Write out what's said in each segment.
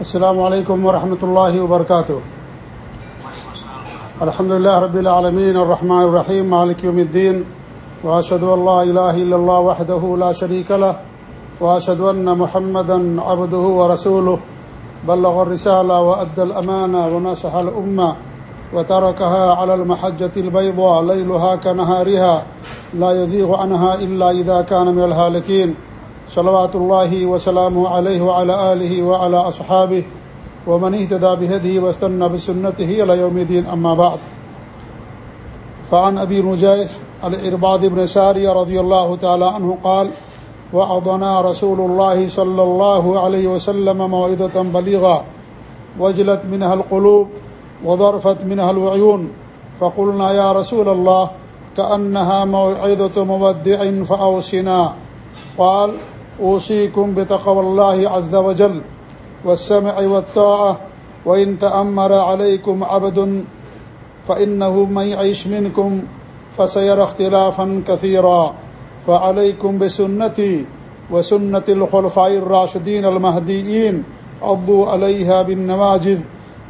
السلام علیکم ورحمۃ اللہ وبرکاتہ۔ الحمد لله رب العالمين الرحمن الرحيم مالك يوم الدين واشهد ان لا اله الا الله وحده لا شريك له واشهد ان محمدا عبده ورسوله بلغ الرساله وادى الامانه ونصح الامه وتركها على المحجه البيضاء ليلها كنهارها لا يزيغ عنها الا اذا كان من الهالكين صلوات الله وسلامه عليه وعلى آله وعلى أصحابه ومن اهتدى بهديه واستنى بسنته إلى يوم الدين أما بعد. فعن أبي نجيح الإرباد بن ساري رضي الله تعالى عنه قال وعضنا رسول الله صلى الله عليه وسلم موعدة بليغة وجلت منها القلوب وضرفت منها الوعيون فقلنا يا رسول الله كأنها موعدة مودع فأوسنا قال اوصيكم بتقوى الله عز وجل والسمع والطاعة، وإن تأمر عليكم عبد فإنه من يعيش منكم فسير اختلافا كثيرا. فعليكم بسنتي وسنة الخلفاء الراشدين المهديين عضوا عليها بالنواجذ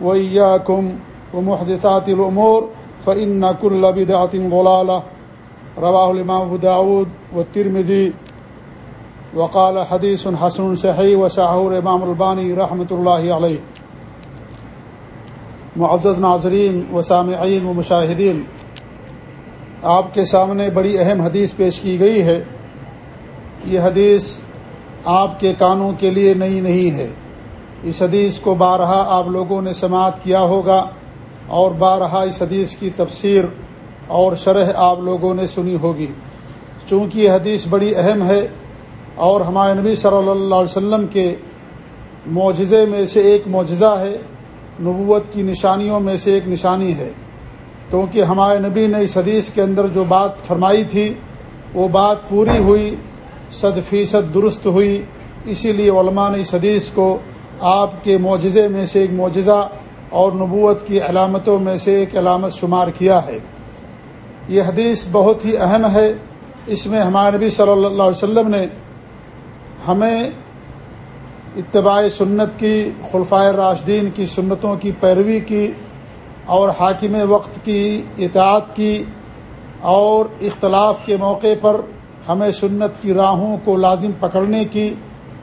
وإياكم ومحدثات الأمور، فإن كل بدعة ضلالة. رواه الإمام داود والترمذي وقال حدیث حسن صحیح و شاہور امام البانی رحمۃ اللہ علیہ معزز ناظرین و سامعین و مشاہدین آپ کے سامنے بڑی اہم حدیث پیش کی گئی ہے۔ یہ حدیث آپ کے کانوں کے لیے نئی نہیں ہے۔ اس حدیث کو بارہا آپ لوگوں نے سماعت کیا ہوگا اور بارہا اس حدیث کی تفسیر اور شرح آپ لوگوں نے سنی ہوگی۔ چونکہ یہ حدیث بڑی اہم ہے اور ہمارے نبی صلی اللہ علیہ وسلم کے معجزے میں سے ایک معجزہ ہے، نبوت کی نشانیوں میں سے ایک نشانی ہے۔ کیونکہ ہمارے نبی نے اس حدیث کے اندر جو بات فرمائی تھی، وہ بات پوری ہوئی، صد فیصد درست ہوئی۔ اسی لیے علماء نے اس حدیث کو آپ کے معجزے میں سے ایک معجزہ اور نبوت کی علامتوں میں سے ایک علامت شمار کیا ہے۔ یہ حدیث بہت ہی اہم ہے۔ اس میں ہمارے نبی صلی اللہ علیہ وسلم نے ہمیں اتباع سنت کی خلفۂ راشدین کی، سنتوں کی پیروی کی اور حاکم وقت کی اطاعت کی اور اختلاف کے موقع پر ہمیں سنت کی راہوں کو لازم پکڑنے کی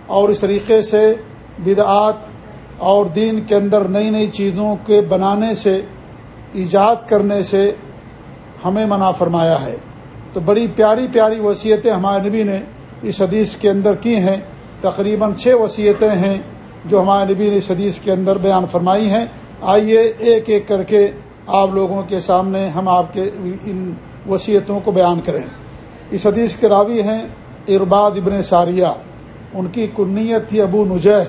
اور اس طریقے سے بدعات اور دین کے اندر نئی نئی چیزوں کے بنانے سے، ایجاد کرنے سے ہمیں منع فرمایا ہے۔ تو بڑی پیاری پیاری وصیتیں ہمارے نبی نے اس حدیث کے اندر کی ہیں، تقریباً چھ وصیتیں ہیں جو ہمارے نبی نے اس حدیث کے اندر بیان فرمائی ہیں۔ آئیے ایک ایک کر کے آپ لوگوں کے سامنے ہم آپ کے ان وصیتوں کو بیان کریں۔ اس حدیث کے راوی ہیں ارباد ابن ساریہ، ان کی کنیت تھی ابو نجہ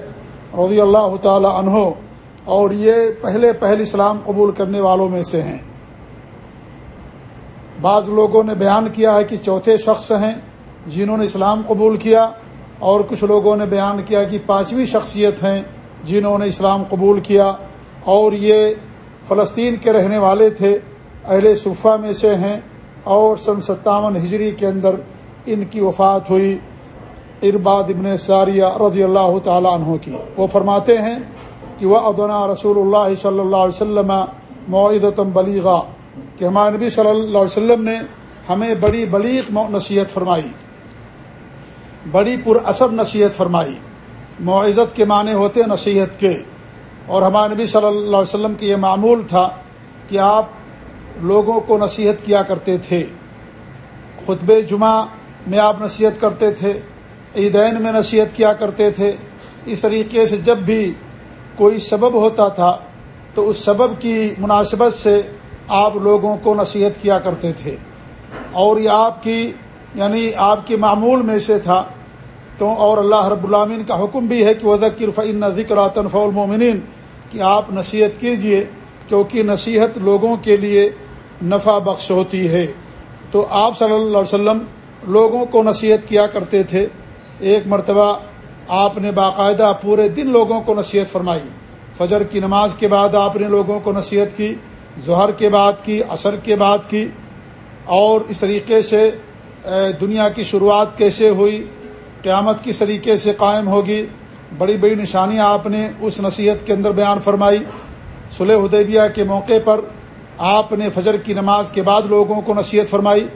رضی اللہ تعالی عنہ، اور یہ پہلے پہل اسلام قبول کرنے والوں میں سے ہیں۔ بعض لوگوں نے بیان کیا ہے کہ چوتھے شخص ہیں جنہوں نے اسلام قبول کیا اور کچھ لوگوں نے بیان کیا کہ پانچویں شخصیت ہیں جنہوں نے اسلام قبول کیا اور یہ فلسطین کے رہنے والے تھے، اہل صفحہ میں سے ہیں اور سن ستاون ہجری کے اندر ان کی وفات ہوئی ارباد ابن ساریہ رضی اللہ تعالیٰ عنہ کی۔ وہ فرماتے ہیں کہ وہ ادنا رسول اللہ صلی اللہ علیہ وسلم معدتم بلیغا، کہ ہمارے نبی صلی اللہ علیہ وسلم نے ہمیں بڑی بلیغ نصیحت فرمائی۔ بڑی پر اثر نصیحت فرمائی۔ معزت کے معنی ہوتے نصیحت کے۔ اور ہمارے نبی صلی اللہ علیہ وسلم کی یہ معمول تھا کہ آپ لوگوں کو نصیحت کیا کرتے تھے۔ خطب جمعہ میں آپ نصیحت کرتے تھے، عیدین میں نصیحت کیا کرتے تھے۔ اس طریقے سے جب بھی کوئی سبب ہوتا تھا، تو اس سبب کی مناسبت سے آپ لوگوں کو نصیحت کیا کرتے تھے۔ اور یہ آپ کی یعنی آپ کے معمول میں سے تھا۔ تو اور اللہ رب العامین کا حکم بھی ہے کہ وہ ذکر فعن ذکر آتن المومنین کہ آپ نصیحت کیجیے، کیونکہ نصیحت لوگوں کے لیے نفع بخش ہوتی ہے۔ تو آپ صلی اللہ علیہ وسلم لوگوں کو نصیحت کیا کرتے تھے۔ ایک مرتبہ آپ نے باقاعدہ پورے دن لوگوں کو نصیحت فرمائی۔ فجر کی نماز کے بعد آپ نے لوگوں کو نصیحت کی، ظہر کے بعد کی، عصر کے بعد کی۔ اور اس طریقے سے دنیا کی شروعات کیسے ہوئی؟ قیامت کس طریقے سے قائم ہوگی؟ بڑی بڑی نشانیاں آپ نے اس نصیحت کے اندر بیان فرمائی۔ صلح حدیبیہ کے موقع پر آپ نے فجر کی نماز کے بعد لوگوں کو نصیحت فرمائی۔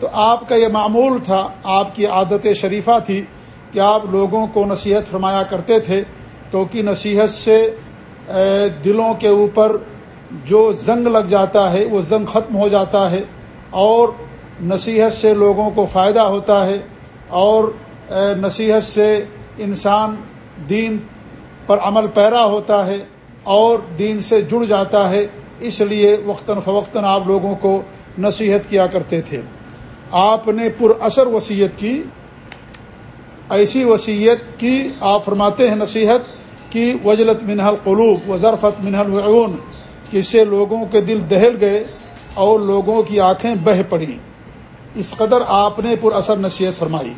تو آپ کا یہ معمول تھا، آپ کی عادت شریفہ تھی کہ آپ لوگوں کو نصیحت فرمایا کرتے تھے۔ کیونکہ نصیحت سے دلوں کے اوپر جو زنگ لگ جاتا ہے، وہ زنگ ختم ہو جاتا ہے۔ اور نصیحت سے لوگوں کو فائدہ ہوتا ہے۔ اور نصیحت سے انسان دین پر عمل پیرا ہوتا ہے اور دین سے جڑ جاتا ہے، اس لیے وقتاً فوقتاً آپ لوگوں کو نصیحت کیا کرتے تھے۔ آپ نے پر اثر وصیت کی، ایسی وصیت کی آپ فرماتے ہیں نصیحت کی، وجلت منہل قلوب و ضرفت منہل وعون کہ سے لوگوں کے دل دہل گئے اور لوگوں کی آنکھیں بہ پڑیں۔ اس قدر آپ نے پر اثر نصیحت فرمائی۔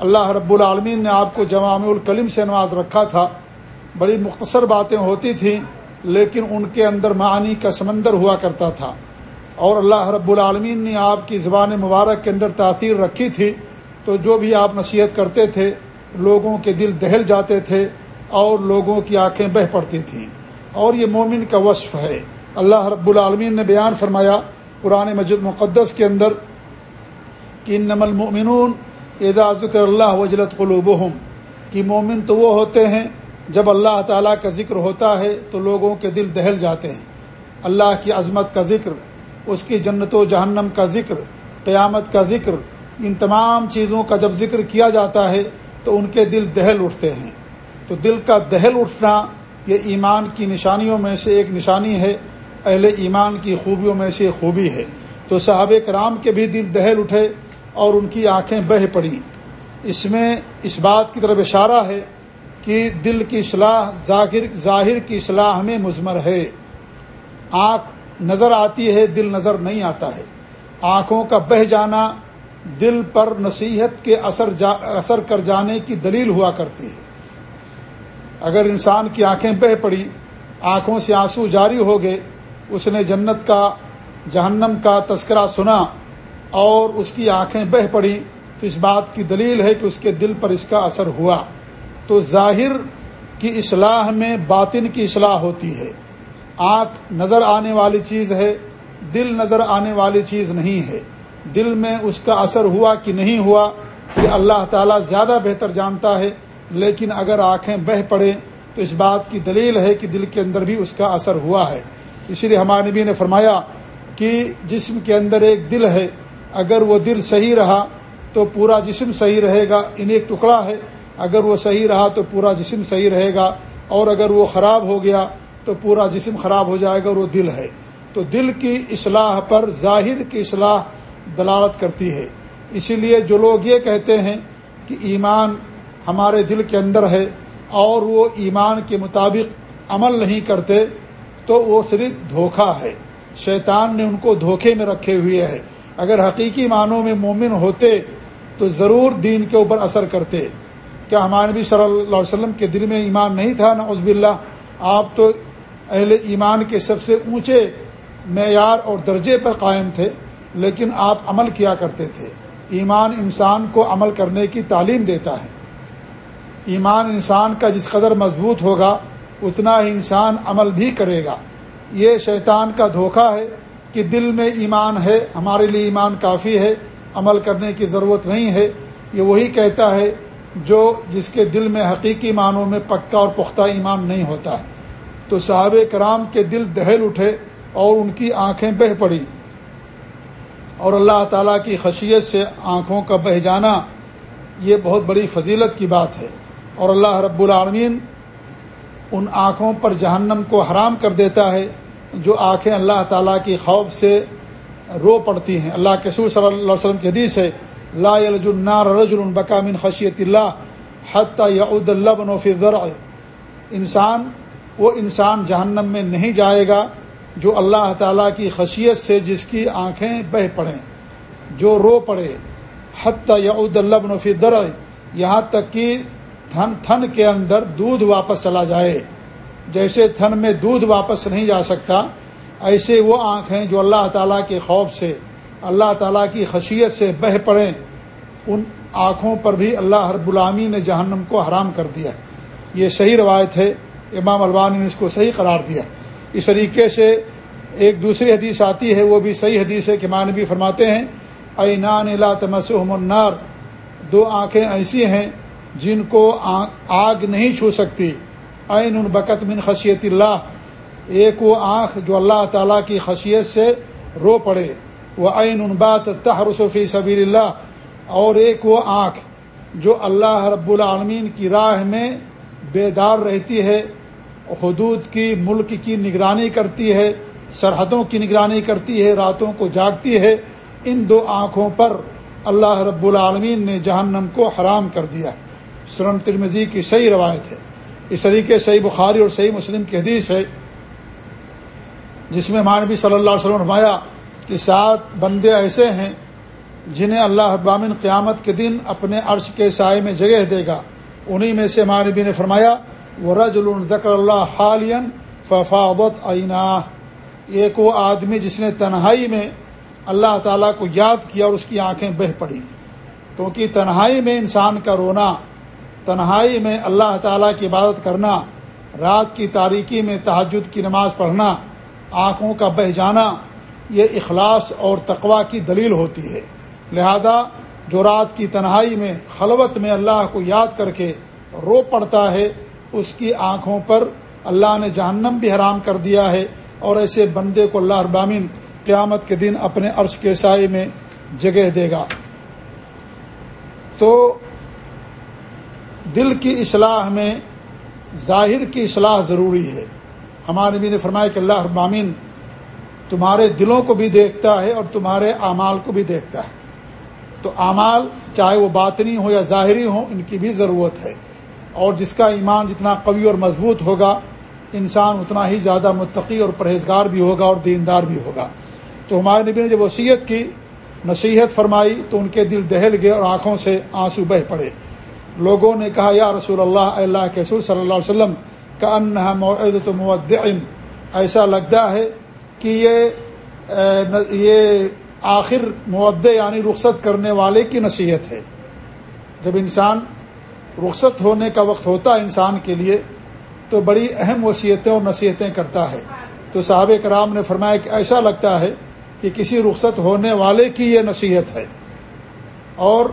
اللہ رب العالمین نے آپ کو جوام الکلم سے نواز رکھا تھا۔ بڑی مختصر باتیں ہوتی تھیں، لیکن ان کے اندر معانی کا سمندر ہوا کرتا تھا۔ اور اللہ رب العالمین نے آپ کی زبان مبارک کے اندر تاثیر رکھی تھی۔ تو جو بھی آپ نصیحت کرتے تھے، لوگوں کے دل دہل جاتے تھے اور لوگوں کی آنکھیں بہ پڑتی تھیں۔ اور یہ مومن کا وصف ہے۔ اللہ رب العالمین نے بیان فرمایا قرآن مجد مقدس کے اندر، کہ نمل المؤمنون ادا ذکر اللہ وجلت قلوبہم، کہ مومن تو وہ ہوتے ہیں جب اللہ تعالیٰ کا ذکر ہوتا ہے تو لوگوں کے دل دہل جاتے ہیں۔ اللہ کی عظمت کا ذکر، اس کی جنت و جہنم کا ذکر، قیامت کا ذکر، ان تمام چیزوں کا جب ذکر کیا جاتا ہے تو ان کے دل دہل اٹھتے ہیں۔ تو دل کا دہل اٹھنا یہ ایمان کی نشانیوں میں سے ایک نشانی ہے، اہل ایمان کی خوبیوں میں سے خوبی ہے۔ تو صحابہ کرام کے بھی دل دہل اٹھے اور ان کی آنکھیں بہ پڑیں اس میں اس بات کی طرف اشارہ ہے کہ دل کی اصلاح ظاہر ظاہر کی اصلاح میں مضمر ہے۔ آنکھ نظر آتی ہے، دل نظر نہیں آتا ہے۔ آنکھوں کا بہ جانا دل پر نصیحت کے اثر جا اثر کر جانے کی دلیل ہوا کرتی ہے۔ اگر انسان کی آنکھیں بہ پڑی، آنکھوں سے آنسو جاری ہو گئے، اس نے جنت کا، جہنم کا تذکرہ سنا اور اس کی آنکھیں بہ پڑی تو اس بات کی دلیل ہے کہ اس کے دل پر اس کا اثر ہوا۔ تو ظاہر کی اصلاح میں باطن کی اصلاح ہوتی ہے۔ آنکھ نظر آنے والی چیز ہے، دل نظر آنے والی چیز نہیں ہے۔ دل میں اس کا اثر ہوا کہ نہیں ہوا یہ اللہ تعالیٰ زیادہ بہتر جانتا ہے۔ لیکن اگر آنکھیں بہ پڑیں تو اس بات کی دلیل ہے کہ دل کے اندر بھی اس کا اثر ہوا ہے۔ اسی لیے ہمارے نبی نے فرمایا کہ جسم کے اندر ایک دل ہے۔ اگر وہ دل صحیح رہا تو پورا جسم صحیح رہے گا، ان ایک ٹکڑا ہے۔ اگر وہ صحیح رہا تو پورا جسم صحیح رہے گا، اور اگر وہ خراب ہو گیا تو پورا جسم خراب ہو جائے گا اور وہ دل ہے۔ تو دل کی اصلاح پر ظاہر کی اصلاح دلالت کرتی ہے۔ اسی لیے جو لوگ یہ کہتے ہیں کہ ایمان ہمارے دل کے اندر ہے اور وہ ایمان کے مطابق عمل نہیں کرتے، تو وہ صرف دھوکہ ہے۔ شیطان نے ان کو دھوکے میں رکھے ہوئے ہے۔ اگر حقیقی معنوں میں مومن ہوتے تو ضرور دین کے اوپر اثر کرتے۔ کیا ہمارے نبی صلی اللہ علیہ وسلم کے دل میں ایمان نہیں تھا؟ نا عزب اللہ آپ تو اہل ایمان کے سب سے اونچے معیار اور درجے پر قائم تھے، لیکن آپ عمل کیا کرتے تھے۔ ایمان انسان کو عمل کرنے کی تعلیم دیتا ہے۔ ایمان انسان کا جس قدر مضبوط ہوگا، اتنا ہی انسان عمل بھی کرے گا۔ یہ شیطان کا دھوکہ ہے۔ کہ دل میں ایمان ہے، ہمارے لیے ایمان کافی ہے، عمل کرنے کی ضرورت نہیں ہے۔ یہ وہی کہتا ہے جو جس کے دل میں حقیقی معنوں میں پکا اور پختہ ایمان نہیں ہوتا۔ ہے تو صحاب کرام کے دل دہل اٹھے اور ان کی آنکھیں بہ پڑی اور اللہ تعالیٰ کی خشیت سے آنکھوں کا بہ جانا، یہ بہت بڑی فضیلت کی بات ہے۔ اور اللہ رب العالمین ان آنکھوں پر جہنم کو حرام کر دیتا ہے۔ جو آنکھیں اللہ تعالیٰ کی خوف سے رو پڑتی ہیں۔ اللہ کے سور صلی اللہ علیہ وسلم کی حدیث ہے، لا النار رجل بکا من خشیت اللہ حتیٰ یعود اللہ بنوفی ذرع۔ انسان، وہ انسان جہنم میں نہیں جائے گا جو اللہ تعالیٰ کی خشیت سے جس کی آنکھیں بہ پڑیں، جو رو پڑے۔ حتیٰ یعود اللہ بنوفی درع یہاں تک کہ تھن تھن کے اندر دودھ واپس چلا جائے۔ جیسے تھن میں دودھ واپس نہیں جا سکتا، ایسے وہ آنکھ ہیں جو اللہ تعالیٰ کے خوف سے، اللہ تعالیٰ کی خشیت سے بہ پڑیں۔ ان آنکھوں پر بھی اللہ ہر غلامی نے جہنم کو حرام کر دیا۔ یہ صحیح روایت ہے، امام البانی نے اس کو صحیح قرار دیا۔ اس طریقے سے ایک دوسری حدیث آتی ہے، وہ بھی صحیح حدیث ہے کہ مانبی فرماتے ہیں اینان لا تمسحم النار دو آنکھیں ایسی ہیں جن کو آگ نہیں چھو سکتی۔ عین بکت من خشیت اللہ ایک وہ آنکھ جو اللہ تعالیٰ کی خشیت سے رو پڑے۔ وہ عین بات تحرس فی سبیل اللہ اور ایک وہ آنکھ جو اللہ رب العالمین کی راہ میں بیدار رہتی ہے، حدود کی، ملک کی نگرانی کرتی ہے، سرحدوں کی نگرانی کرتی ہے، راتوں کو جاگتی ہے۔ ان دو آنکھوں پر اللہ رب العالمین نے جہنم کو حرام کر دیا۔ سرن ترمزی کی صحیح روایت ہے۔ اس طریقے صحیح بخاری اور صحیح مسلم کی حدیث ہے، جس میں مانبی صلی اللہ علیہ وسلم فرمایا کہ سات بندے ایسے ہیں جنہیں اللہ ابامن قیامت کے دن اپنے عرش کے سائے میں جگہ دے گا۔ انہی میں سے مانبی نے فرمایا وہ رج الذکر اللہ خالین ففاوت عینہ ایک وہ آدمی جس نے تنہائی میں اللہ تعالیٰ کو یاد کیا اور اس کی آنکھیں بہ پڑی کیونکہ تنہائی میں انسان کا رونا تنہائی میں اللہ تعالیٰ کی عبادت کرنا، رات کی تاریکی میں تحجد کی نماز پڑھنا، آنکھوں کا بہ جانا، یہ اخلاص اور تقوا کی دلیل ہوتی ہے۔ لہذا جو رات کی تنہائی میں خلوت میں اللہ کو یاد کر کے رو پڑتا ہے، اس کی آنکھوں پر اللہ نے جہنم بھی حرام کر دیا ہے اور ایسے بندے کو اللہ ابامین قیامت کے دن اپنے عرش کے سائے میں جگہ دے گا۔ تو دل کی اصلاح میں ظاہر کی اصلاح ضروری ہے۔ ہمارے نبی نے فرمایا کہ اللہ ابامین تمہارے دلوں کو بھی دیکھتا ہے اور تمہارے اعمال کو بھی دیکھتا ہے۔ تو اعمال چاہے وہ باطنی ہو یا ظاہری ہو ان کی بھی ضرورت ہے۔ اور جس کا ایمان جتنا قوی اور مضبوط ہوگا، انسان اتنا ہی زیادہ متقی اور پرہیزگار بھی ہوگا اور دیندار بھی ہوگا۔ تو ہمارے نبی نے جب وصیت کی، نصیحت فرمائی، تو ان کے دل دہل گئے اور آنکھوں سے آنسو بہ پڑے۔ لوگوں نے کہا، یا رسول اللہ اللہ کے رسول صلی اللہ علیہ وسلم کا ان معد مودعن ایسا لگتا ہے کہ یہ یہ آخر معد یعنی رخصت کرنے والے کی نصیحت ہے۔ جب انسان رخصت ہونے کا وقت ہوتا ہے انسان کے لیے، تو بڑی اہم وصیتیں اور نصیحتیں کرتا ہے۔ تو صحابہ کرام نے فرمایا کہ ایسا لگتا ہے کہ کسی رخصت ہونے والے کی یہ نصیحت ہے۔ اور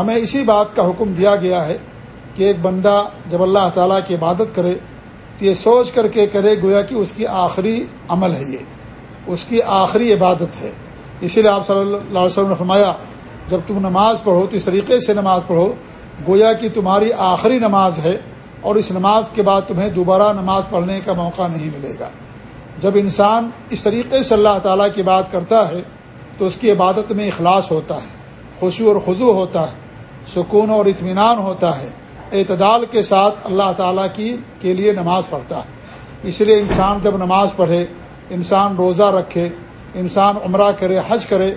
ہمیں اسی بات کا حکم دیا گیا ہے کہ ایک بندہ جب اللہ تعالیٰ کی عبادت کرے تو یہ سوچ کر کے کرے گویا کہ اس کی آخری عمل ہے یہ، اس کی آخری عبادت ہے۔ اسی لیے آپ صلی اللہ علیہ وسلم نے فرمایا، جب تم نماز پڑھو، تو اس طریقے سے نماز پڑھو، گویا کہ تمہاری آخری نماز ہے اور اس نماز کے بعد تمہیں دوبارہ نماز پڑھنے کا موقع نہیں ملے گا۔ جب انسان اس طریقے سے اللہ تعالیٰ کی بات کرتا ہے، تو اس کی عبادت میں اخلاص ہوتا ہے، خوشی اور خضو ہوتا ہے۔ سکون اور اطمینان ہوتا ہے۔ اعتدال کے ساتھ اللہ تعالیٰ کی کے لیے نماز پڑھتا ہے۔ اس لیے انسان جب نماز پڑھے، انسان روزہ رکھے، انسان عمرہ کرے، حج کرے،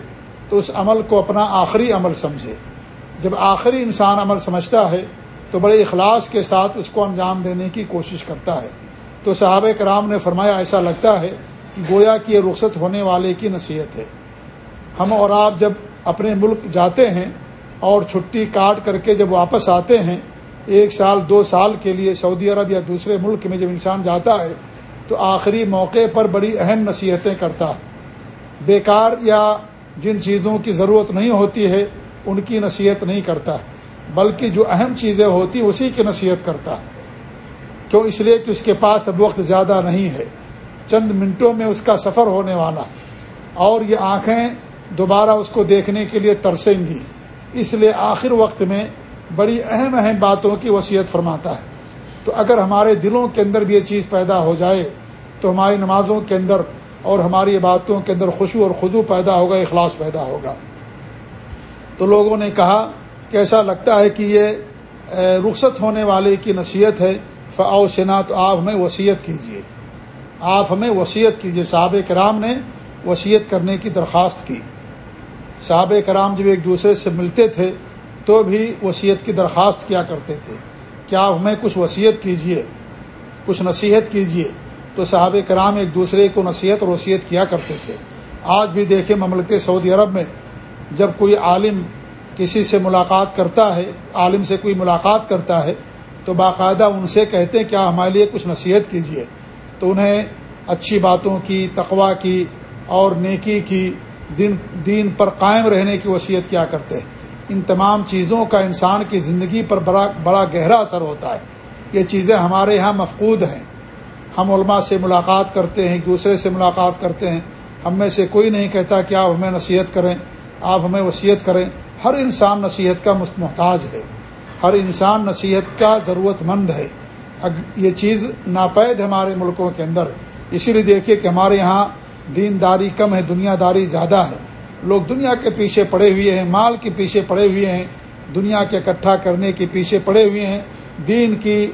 تو اس عمل کو اپنا آخری عمل سمجھے۔ جب آخری انسان عمل سمجھتا ہے، تو بڑے اخلاص کے ساتھ اس کو انجام دینے کی کوشش کرتا ہے۔ تو صحابہ کرام نے فرمایا، ایسا لگتا ہے کہ گویا کہ یہ رخصت ہونے والے کی نصیحت ہے۔ ہم اور آپ جب اپنے ملک جاتے ہیں اور چھٹی کاٹ کر کے جب واپس آتے ہیں، ایک سال، دو سال کے لیے سعودی عرب یا دوسرے ملک میں جب انسان جاتا ہے، تو آخری موقع پر بڑی اہم نصیحتیں کرتا ہے۔ بیکار یا جن چیزوں کی ضرورت نہیں ہوتی ہے، ان کی نصیحت نہیں کرتا بلکہ جو اہم چیزیں ہوتی اسی کی نصیحت کرتا کیوں؟ اس لیے کہ اس کے پاس اب وقت زیادہ نہیں ہے۔ چند منٹوں میں اس کا سفر ہونے والا اور یہ آنکھیں دوبارہ اس کو دیکھنے کے لیے ترسیں گی۔ اس لیے آخر وقت میں بڑی اہم اہم باتوں کی وصیت فرماتا ہے۔ تو اگر ہمارے دلوں کے اندر بھی یہ چیز پیدا ہو جائے، تو ہماری نمازوں کے اندر اور ہماری باتوں کے اندر خوشو اور خدو پیدا ہوگا، اخلاص پیدا ہوگا۔ تو لوگوں نے کہا کہ ایسا لگتا ہے کہ یہ رخصت ہونے والے کی نصیحت ہے۔ فاؤ سنا تو آپ ہمیں وصیت کیجیے آپ ہمیں وصیت کیجیے صحابہ کرام نے وصیت کرنے کی درخواست کی۔ صحابہ کرام جب ایک دوسرے سے ملتے تھے تو بھی وصیت کی درخواست کیا کرتے تھے۔ کیا آپ ہمیں کچھ وصیت کیجیے کچھ نصیحت کیجیے تو صحابہ کرام ایک دوسرے کو نصیحت اور وصیت کیا کرتے تھے۔ آج بھی دیکھیں مملکت سعودی عرب میں جب کوئی عالم کسی سے ملاقات کرتا ہے، عالم سے کوئی ملاقات کرتا ہے، تو باقاعدہ ان سے کہتے ہیں، کیا ہمارے لیے کچھ نصیحت کیجیے تو انہیں اچھی باتوں کی تقوا کی اور نیکی کی دین دین پر قائم رہنے کی وصیت کیا کرتے ہیں؟ ان تمام چیزوں کا انسان کی زندگی پر بڑا بڑا گہرا اثر ہوتا ہے۔ یہ چیزیں ہمارے یہاں مفقود ہیں۔ ہم علماء سے ملاقات کرتے ہیں ایک دوسرے سے ملاقات کرتے ہیں۔ ہم میں سے کوئی نہیں کہتا کہ آپ ہمیں نصیحت کریں، آپ ہمیں وصیت کریں۔ ہر انسان نصیحت کا محتاج ہے۔ ہر انسان نصیحت کا ضرورت مند ہے۔ یہ چیز ناپید ہمارے ملکوں کے اندر۔ اسی لیے دیکھیے کہ ہمارے یہاں دینداری کم ہے دنیا داری زیادہ ہے۔ لوگ دنیا کے پیچھے پڑے ہوئے ہیں، مال کے پیچھے پڑے ہوئے ہیں، دنیا کے اکٹھا کرنے کے پیچھے پڑے ہوئے ہیں۔ دین کی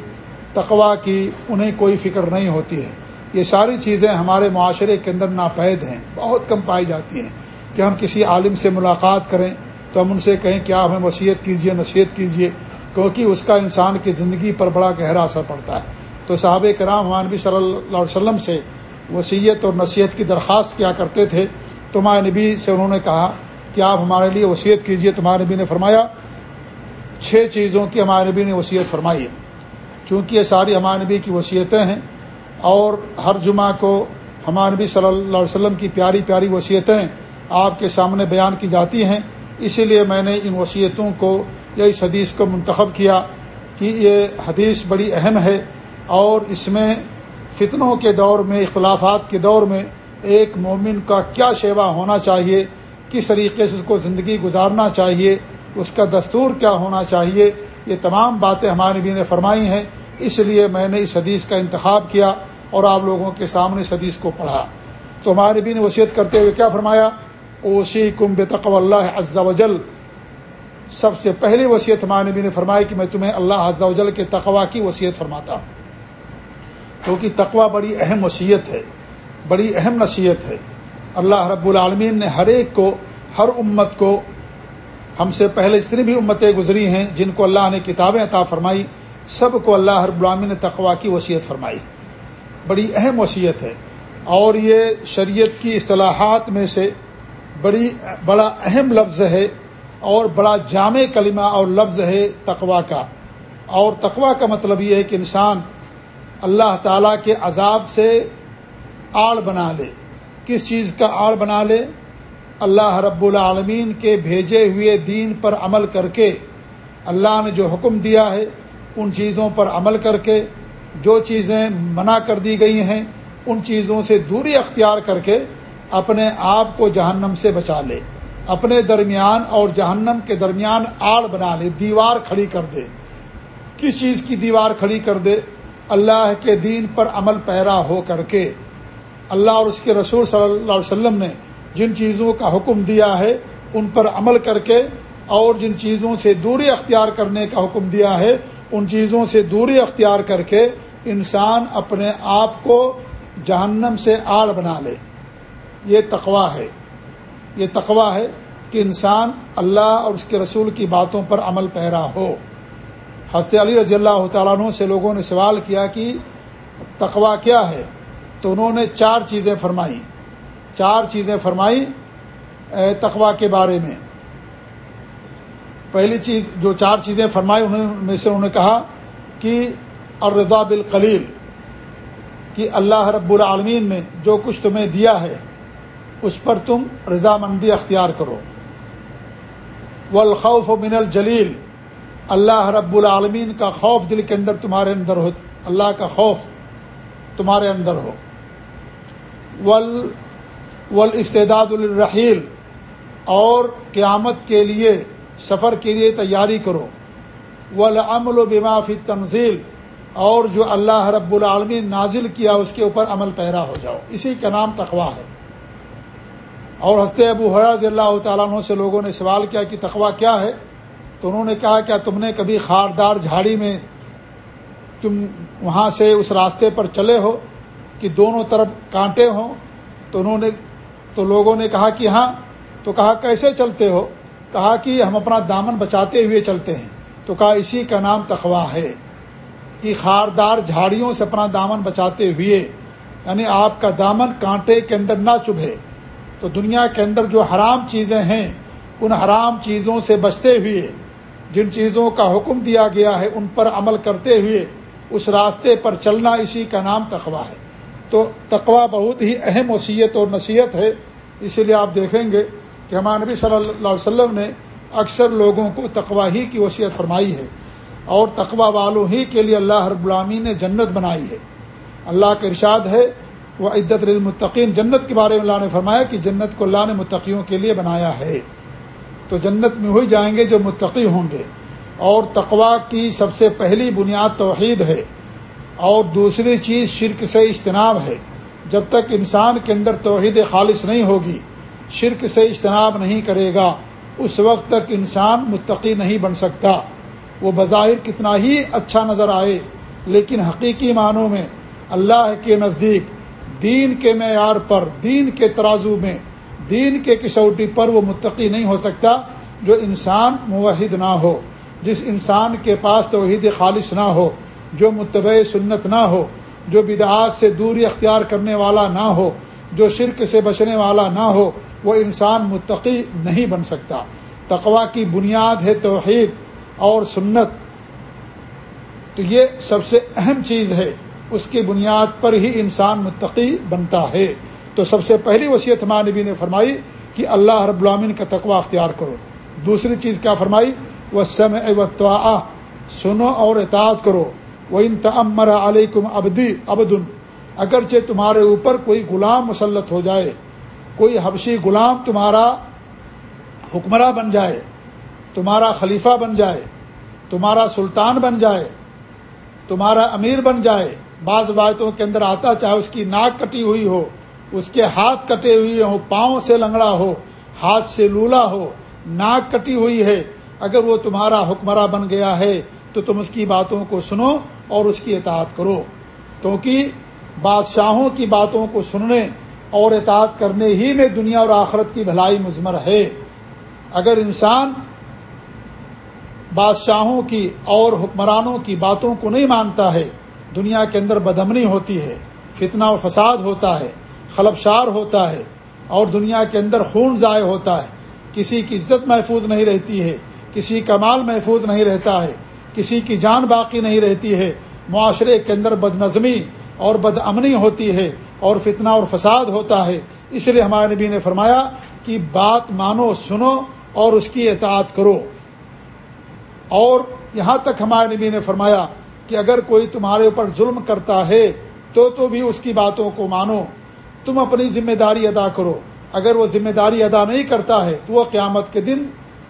تقوا کی انہیں کوئی فکر نہیں ہوتی ہے۔ یہ ساری چیزیں ہمارے معاشرے کے اندر ناپید ہیں، بہت کم پائی جاتی ہیں۔ کہ ہم کسی عالم سے ملاقات کریں تو ہم ان سے کہیں کہ آپ ہمیں وصیت کیجیے نصیحت کیجیے کیونکہ اس کا انسان کی زندگی پر بڑا گہرا اثر پڑتا ہے۔ تو صحابہ کرام نبی صلی اللہ علیہ وسلم سے وصیت اور نصیحت کی درخواست کیا کرتے تھے۔ تو ہمارے نبی سے انہوں نے کہا کہ آپ ہمارے لیے وصیت کیجیے تمہارے نبی نے فرمایا، چھ چیزوں کی ہمارے نبی نے وصیت فرمائی ہے۔ چونکہ یہ ساری ہمارے نبی کی وصیتیں ہیں اور ہر جمعہ کو ہمارے نبی صلی اللہ علیہ وسلم کی پیاری پیاری وصیتیں آپ کے سامنے بیان کی جاتی ہیں۔ اسی لیے میں نے ان وصیتوں کو یا اس حدیث کو منتخب کیا کہ یہ حدیث بڑی اہم ہے اور اس میں فتنوں کے دور میں، اختلافات کے دور میں ایک مومن کا کیا شیوا ہونا چاہیے؟ کس طریقے سے اس کو زندگی گزارنا چاہیے؟ اس کا دستور کیا ہونا چاہیے؟ یہ تمام باتیں ہمارے نبی نے فرمائی ہیں۔ اس لیے میں نے اس حدیث کا انتخاب کیا اور آپ لوگوں کے سامنے اس حدیث کو پڑھا۔ تو ہمارے نبی نے وصیت کرتے ہوئے کیا فرمایا؟ اوشی کم بے تقو اللہ عز و جل سب سے پہلی وصیت ہمارے نبی نے فرمائی کہ میں تمہیں اللہ عز و جل کے تقوا کی وصیت فرماتا ہوں۔ کیونکہ تقوا بڑی اہم وصیت ہے، بڑی اہم نصیحت ہے۔ اللہ رب العالمین نے ہر ایک کو، ہر امت کو، ہم سے پہلے جتنی بھی امتیں گزری ہیں، جن کو اللہ نے کتابیں عطا فرمائی، سب کو اللہ رب العالمین نے تقوا کی وصیت فرمائی۔ بڑی اہم وصیت ہے۔ اور یہ شریعت کی اصطلاحات میں سے بڑی، بڑا اہم لفظ ہے اور بڑا جامع کلمہ اور لفظ ہے تقوا کا۔ اور تقوا کا مطلب یہ ہے کہ انسان اللہ تعالیٰ کے عذاب سے آڑ بنا لے۔ کس چیز کا آڑ بنا لے؟ اللہ رب العالمین کے بھیجے ہوئے دین پر عمل کر کے۔ اللہ نے جو حکم دیا ہے، ان چیزوں پر عمل کر کے۔ جو چیزیں منع کر دی گئی ہیں، ان چیزوں سے دوری اختیار کر کے اپنے آپ کو جہنم سے بچا لے۔ اپنے درمیان اور جہنم کے درمیان آڑ بنا لے، دیوار کھڑی کر دے۔ کس چیز کی دیوار کھڑی کر دے؟ اللہ کے دین پر عمل پیرا ہو کر کے اللہ اور اس کے رسول صلی اللہ علیہ وسلم نے جن چیزوں کا حکم دیا ہے، ان پر عمل کر کے اور جن چیزوں سے دوری اختیار کرنے کا حکم دیا ہے، ان چیزوں سے دوری اختیار کر کے انسان اپنے آپ کو جہنم سے آڑ بنا لے۔ یہ تقوا ہے۔ یہ تقوا ہے کہ انسان اللہ اور اس کے رسول کی باتوں پر عمل پیرا ہو۔ حضرت علی رضی اللہ تعالیٰ عنہ سے لوگوں نے سوال کیا کہ تقوا کیا ہے؟ تو انہوں نے چار چیزیں فرمائی چار چیزیں فرمائی تقوا کے بارے میں۔ پہلی چیز جو چار چیزیں فرمائی انہوں میں سے انہوں نے کہا کہ الرضا بالقلیل، کہ اللہ رب العالمین نے جو کچھ تمہیں دیا ہے، اس پر تم رضامندی اختیار کرو۔ والخوف من الجلیل اللہ رب العالمین کا خوف دل کے اندر تمہارے اندر ہو اللہ کا خوف تمہارے اندر ہو۔ ول ول استعداد الرحیل اور قیامت کے لیے سفر کے لیے تیاری کرو۔ ولعمل و بمافی تنزیل اور جو اللہ رب العالمین نازل کیا اس کے اوپر عمل پیرا ہو جاؤ۔ اسی کا نام تقوا ہے۔ اور ہنستے ابو حرض اللہ تعالیٰ عنہ سے لوگوں نے سوال کیا کہ تقوا کیا ہے؟ تو انہوں نے کہا کیا تم نے کبھی خاردار جھاڑی میں تم وہاں سے اس راستے پر چلے ہو کہ دونوں طرف کانٹے ہوں؟ تو انہوں نے تو لوگوں نے کہا کہ ہاں تو کہا کیسے چلتے ہو؟ کہا کہ ہم اپنا دامن بچاتے ہوئے چلتے ہیں۔ تو کہا اسی کا نام تخوا ہے۔ کہ خاردار جھاڑیوں سے اپنا دامن بچاتے ہوئے یعنی آپ کا دامن کانٹے کے اندر نہ چبھے۔ تو دنیا کے اندر جو حرام چیزیں ہیں، ان حرام چیزوں سے بچتے ہوئے جن چیزوں کا حکم دیا گیا ہے ان پر عمل کرتے ہوئے اس راستے پر چلنا اسی کا نام تقوا ہے۔ تو تقوا بہت ہی اہم وصیت اور نصیحت ہے۔ اسی لیے آپ دیکھیں گے کہ ہمارے نبی صلی اللہ علیہ وسلم نے اکثر لوگوں کو تقوا ہی کی وصیت فرمائی ہے۔ اور تقوا والوں ہی کے لیے اللہ رب العامی نے جنت بنائی ہے۔ اللہ کا ارشاد ہے وہ عدت المطقین جنت کے بارے میں اللہ نے فرمایا کہ جنت کو اللہ نے متقیوں کے لیے بنایا ہے۔ تو جنت میں ہوئی جائیں گے جو متقی ہوں گے۔ اور تقوا کی سب سے پہلی بنیاد توحید ہے۔ اور دوسری چیز شرک سے اجتناب ہے۔ جب تک انسان کے اندر توحید خالص نہیں ہوگی، شرک سے اجتناب نہیں کرے گا۔ اس وقت تک انسان متقی نہیں بن سکتا۔ وہ بظاہر کتنا ہی اچھا نظر آئے، لیکن حقیقی معنوں میں اللہ کے نزدیک، دین کے معیار پر، دین کے ترازو میں دین کے کسوٹی پر وہ متقی نہیں ہو سکتا جو انسان موحد نہ ہو، جس انسان کے پاس توحید خالص نہ ہو، جو متبع سنت نہ ہو، جو بدعات سے دوری اختیار کرنے والا نہ ہو، جو شرک سے بچنے والا نہ ہو، وہ انسان متقی نہیں بن سکتا۔ تقوا کی بنیاد ہے توحید اور سنت۔ تو یہ سب سے اہم چیز ہے، اس کی بنیاد پر ہی انسان متقی بنتا ہے۔ تو سب سے پہلی وصیت ہمارے نبی نے فرمائی کہ اللہ رب العامن کا تقوا اختیار کرو۔ دوسری چیز کیا فرمائی؟ وہ سم و سنو اور اطاعت کرو۔ وہ ان تمر علیکم ابدی ابدن اگرچہ تمہارے اوپر کوئی غلام مسلط ہو جائے، کوئی حبشی غلام تمہارا حکمراں بن جائے، تمہارا خلیفہ بن جائے، تمہارا سلطان بن جائے، تمہارا امیر بن جائے، بعض باتوں کے اندر آتا چاہے اس کی ناک کٹی ہوئی ہو اس کے ہاتھ کٹے ہوئے ہوں، پاؤں سے لنگڑا ہو، ہاتھ سے لولا ہو، ناک کٹی ہوئی ہے۔ اگر وہ تمہارا حکمراں بن گیا ہے، تو تم اس کی باتوں کو سنو اور اس کی اطاعت کرو۔ کیونکہ بادشاہوں کی باتوں کو سننے اور اطاعت کرنے ہی میں دنیا اور آخرت کی بھلائی مزمر ہے۔ اگر انسان بادشاہوں کی اور حکمرانوں کی باتوں کو نہیں مانتا ہے، دنیا کے اندر بدمنی ہوتی ہے، فتنہ و فساد ہوتا ہے خلبشار ہوتا ہے اور دنیا کے اندر خون ضائع ہوتا ہے کسی کی عزت محفوظ نہیں رہتی ہے کسی کا مال محفوظ نہیں رہتا ہے کسی کی جان باقی نہیں رہتی ہے معاشرے کے اندر بد نظمی اور بد امنی ہوتی ہے اور فتنہ اور فساد ہوتا ہے اس لیے ہمارے نبی نے فرمایا کہ بات مانو سنو اور اس کی اطاعت کرو اور یہاں تک ہمارے نبی نے فرمایا کہ اگر کوئی تمہارے اوپر ظلم کرتا ہے تو تو بھی اس کی باتوں کو مانو تم اپنی ذمہ داری ادا کرو۔ اگر وہ ذمہ داری ادا نہیں کرتا ہے، تو وہ قیامت کے دن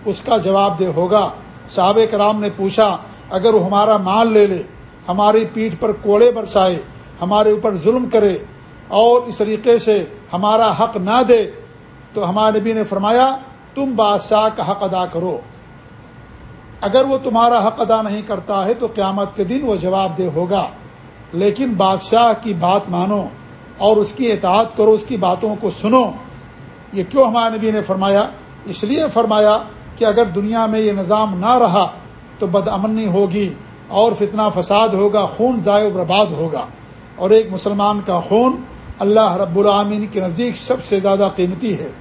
اس کا جواب دہ ہوگا۔ صحابہ کرام نے پوچھا، اگر وہ ہمارا مال لے لے، ہماری پیٹھ پر کوڑے برسائے، ہمارے اوپر ظلم کرے اور اس طریقے سے ہمارا حق نہ دے، تو ہمارے نبی نے فرمایا، تم بادشاہ کا حق ادا کرو۔ اگر وہ تمہارا حق ادا نہیں کرتا ہے، تو قیامت کے دن وہ جواب دہ ہوگا۔ لیکن بادشاہ کی بات مانو۔ اور اس کی اطاعت کرو، اس کی باتوں کو سنو۔ یہ کیوں ہمارے نبی نے فرمایا؟ اس لیے فرمایا کہ اگر دنیا میں یہ نظام نہ رہا تو بد امنی ہوگی اور فتنہ فساد ہوگا، خون ضائع و برباد ہوگا۔ اور ایک مسلمان کا خون اللہ رب العامین کے نزدیک سب سے زیادہ قیمتی ہے۔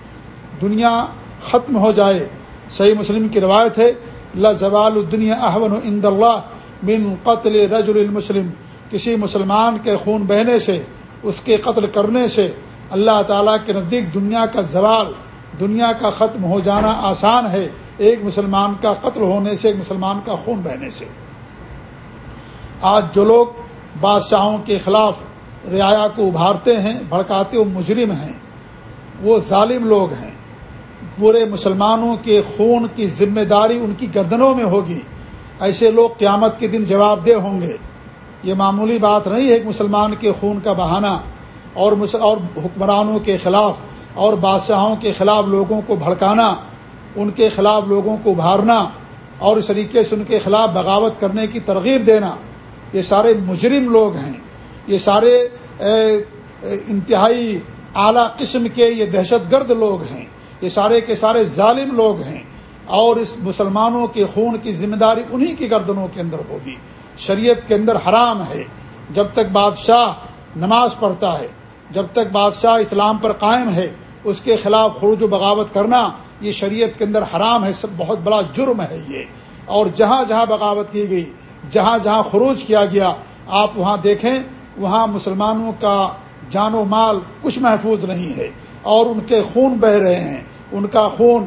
دنیا ختم ہو جائے۔ صحیح مسلم کی روایت ہے اللہ زوال الدنیا احون اند اللہ بن قتل رجل المسلم کسی مسلمان کے خون بہنے سے اس کے قتل کرنے سے اللہ تعالیٰ کے نزدیک دنیا کا زوال، دنیا کا ختم ہو جانا آسان ہے، ایک مسلمان کا قتل ہونے سے، ایک مسلمان کا خون بہنے سے۔ آج جو لوگ بادشاہوں کے خلاف رعایا کو ابھارتے ہیں، بھڑکاتے وہ مجرم ہیں، وہ ظالم لوگ ہیں۔ پورے مسلمانوں کے خون کی ذمہ داری ان کی گردنوں میں ہوگی۔ ایسے لوگ قیامت کے دن جواب دہ ہوں گے۔ یہ معمولی بات نہیں ہے ایک مسلمان کے خون کا بہانہ اور اور حکمرانوں کے خلاف اور بادشاہوں کے خلاف لوگوں کو بھڑکانا، ان کے خلاف لوگوں کو ابھارنا اور اس طریقے سے ان کے خلاف بغاوت کرنے کی ترغیب دینا۔ یہ سارے مجرم لوگ ہیں۔ یہ سارے انتہائی اعلیٰ قسم کے یہ دہشت گرد لوگ ہیں۔ یہ سارے کے سارے ظالم لوگ ہیں۔ اور اس مسلمانوں کے خون کی ذمہ داری انہی کی گردنوں کے اندر ہوگی۔ شریعت کے اندر حرام ہے۔ جب تک بادشاہ نماز پڑھتا ہے، جب تک بادشاہ اسلام پر قائم ہے، اس کے خلاف خروج و بغاوت کرنا یہ شریعت کے اندر حرام ہے، سب بہت بڑا جرم ہے یہ۔ اور جہاں جہاں بغاوت کی گئی، جہاں جہاں خروج کیا گیا، آپ وہاں دیکھیں، وہاں مسلمانوں کا جان و مال کچھ محفوظ نہیں ہے۔ اور ان کے خون بہ رہے ہیں۔ ان کا خون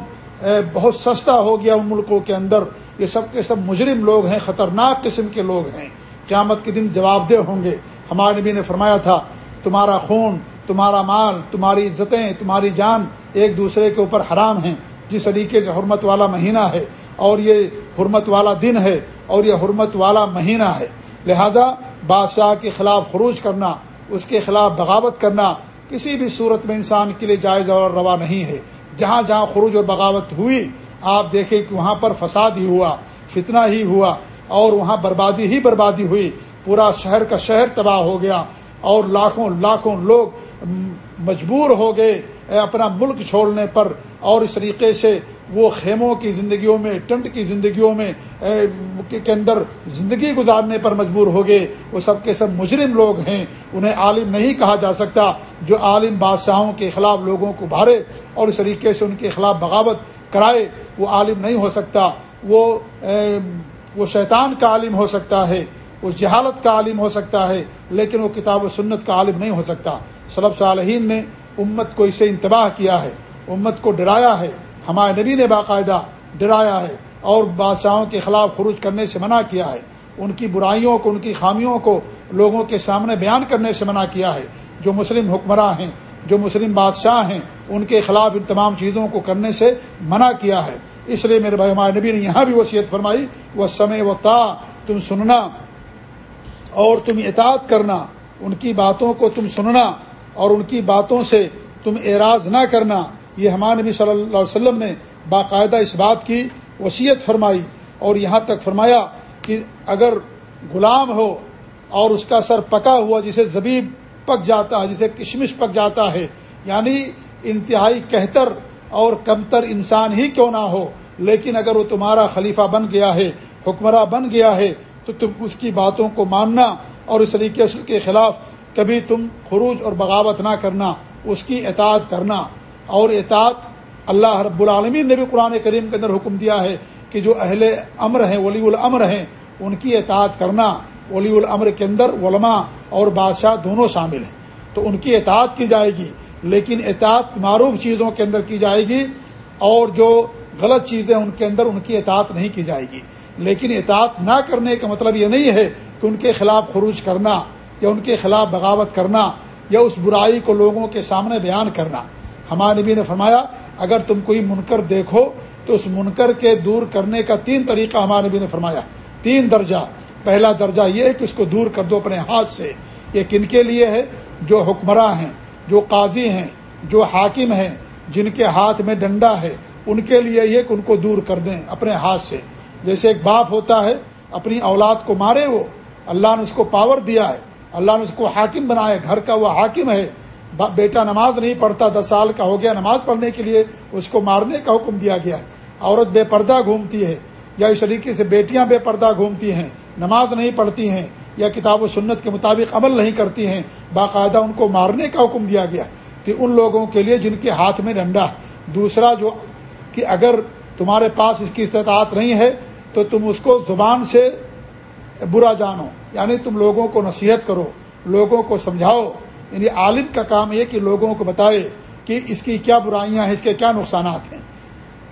بہت سستا ہو گیا ان ملکوں کے اندر۔ یہ سب کے سب مجرم لوگ ہیں، خطرناک قسم کے لوگ ہیں۔ قیامت کے دن جواب دہ ہوں گے۔ ہمارے نبی نے فرمایا تھا، تمہارا خون، تمہارا مال، تمہاری عزتیں، تمہاری جان ایک دوسرے کے اوپر حرام ہیں۔ جس طریقے سے حرمت والا مہینہ ہے اور یہ حرمت والا دن ہے اور یہ حرمت والا مہینہ ہے۔ لہذا بادشاہ کے خلاف خروج کرنا، اس کے خلاف بغاوت کرنا کسی بھی صورت میں انسان کے لیے جائز اور روا نہیں ہے۔ جہاں جہاں خروج اور بغاوت ہوئی آپ دیکھیں کہ وہاں پر فساد ہی ہوا، فتنہ ہی ہوا اور وہاں بربادی ہی بربادی ہوئی۔ پورا شہر کا شہر تباہ ہو گیا اور لاکھوں لاکھوں لوگ مجبور ہو گئے اپنا ملک چھوڑنے پر اور اس طریقے سے وہ خیموں کی زندگیوں میں، ٹنٹ کی زندگیوں میں کے اندر زندگی گزارنے پر مجبور ہو گئے۔ وہ سب کے سب مجرم لوگ ہیں، انہیں عالم نہیں کہا جا سکتا جو عالم بادشاہوں کے خلاف لوگوں کو بھارے اور اس طریقے سے ان کے خلاف بغاوت کرائے۔ وہ عالم نہیں ہو سکتا، وہ وہ شیطان کا عالم ہو سکتا ہے، وہ جہالت کا عالم ہو سکتا ہے، لیکن وہ کتاب و سنت کا عالم نہیں ہو سکتا۔ صلب صالحین نے امت کو اسے انتباہ کیا ہے، امت کو ڈرایا ہے۔ ہمارے نبی نے باقاعدہ ڈرایا ہے اور بادشاہوں کے خلاف خروج کرنے سے منع کیا ہے۔ ان کی برائیوں کو، ان کی خامیوں کو لوگوں کے سامنے بیان کرنے سے منع کیا ہے۔ جو مسلم حکمراں ہیں، جو مسلم بادشاہ ہیں ان کے خلاف ان تمام چیزوں کو کرنے سے منع کیا ہے۔ اس لیے میرے بھائی ہمارے نبی نے یہاں بھی وصیت فرمائی وہ سمے و تا تم سننا اور تم اطاعت کرنا۔ ان کی باتوں کو تم سننا اور ان کی باتوں سے تم اعراض نہ کرنا۔ یہ ہمارے نبی صلی اللہ علیہ وسلم نے باقاعدہ اس بات کی وصیت فرمائی اور یہاں تک فرمایا کہ اگر غلام ہو اور اس کا سر پکا ہوا جسے زبیب پک جاتا ہے، جسے کشمش پک جاتا ہے یعنی انتہائی کہتر اور کمتر انسان ہی کیوں نہ ہو، لیکن اگر وہ تمہارا خلیفہ بن گیا ہے، حکمراں بن گیا ہے، تو تم اس کی باتوں کو ماننا اور اس طریقے سے کے خلاف کبھی تم خروج اور بغاوت نہ کرنا، اس کی اطاعت کرنا۔ اور اطاعت اللہ رب العالمین نے بھی قرآن کریم کے اندر حکم دیا ہے کہ جو اہل امر ہیں، ولی الامر ہیں، ان کی اطاعت کرنا۔ ولی الامر کے اندر علماء اور بادشاہ دونوں شامل ہیں۔ تو ان کی اطاعت کی جائے گی۔ لیکن اطاعت معروف چیزوں کے اندر کی جائے گی اور جو غلط چیزیں ان کے اندر ان کی اطاعت نہیں کی جائے گی۔ لیکن اطاعت نہ کرنے کا مطلب یہ نہیں ہے کہ ان کے خلاف خروج کرنا یا ان کے خلاف بغاوت کرنا یا اس برائی کو لوگوں کے سامنے بیان کرنا۔ ہمارے نبی نے فرمایا، اگر تم کوئی منکر دیکھو تو اس منکر کے دور کرنے کا تین طریقہ ہمارے نبی نے فرمایا۔ تین درجہ۔ پہلا درجہ یہ ہے کہ اس کو دور کر دو اپنے ہاتھ سے۔ یہ کن کے لیے ہے؟ جو حکمراں ہیں۔ جو قاضی ہیں، جو حاکم ہیں، جن کے ہاتھ میں ڈنڈا ہے، ان کے لیے یہ کہ ان کو دور کر دیں اپنے ہاتھ سے۔ جیسے ایک باپ ہوتا ہے، اپنی اولاد کو مارے وہ، اللہ نے اس کو پاور دیا ہے، اللہ نے اس کو حاکم بنایا گھر کا وہ حاکم ہے۔ بیٹا نماز نہیں پڑھتا، دس سال کا ہو گیا نماز پڑھنے کے لیے، اس کو مارنے کا حکم دیا گیا۔ عورت بے پردہ گھومتی ہے، یا اس طریقے سے بیٹیاں بے پردہ گھومتی ہیں، نماز نہیں پڑھتی ہیں یا کتاب و سنت کے مطابق عمل نہیں کرتی ہیں، باقاعدہ ان کو مارنے کا حکم دیا گیا کہ ان لوگوں کے لیے جن کے ہاتھ میں ڈنڈا۔ دوسرا جو کہ اگر تمہارے پاس اس کی استطاعت نہیں ہے، تو تم اس کو زبان سے برا جانو۔ یعنی تم لوگوں کو نصیحت کرو، لوگوں کو سمجھاؤ۔ یعنی عالم کا کام یہ کہ لوگوں کو بتائے کہ اس کی کیا برائیاں ہیں، اس کے کیا نقصانات ہیں۔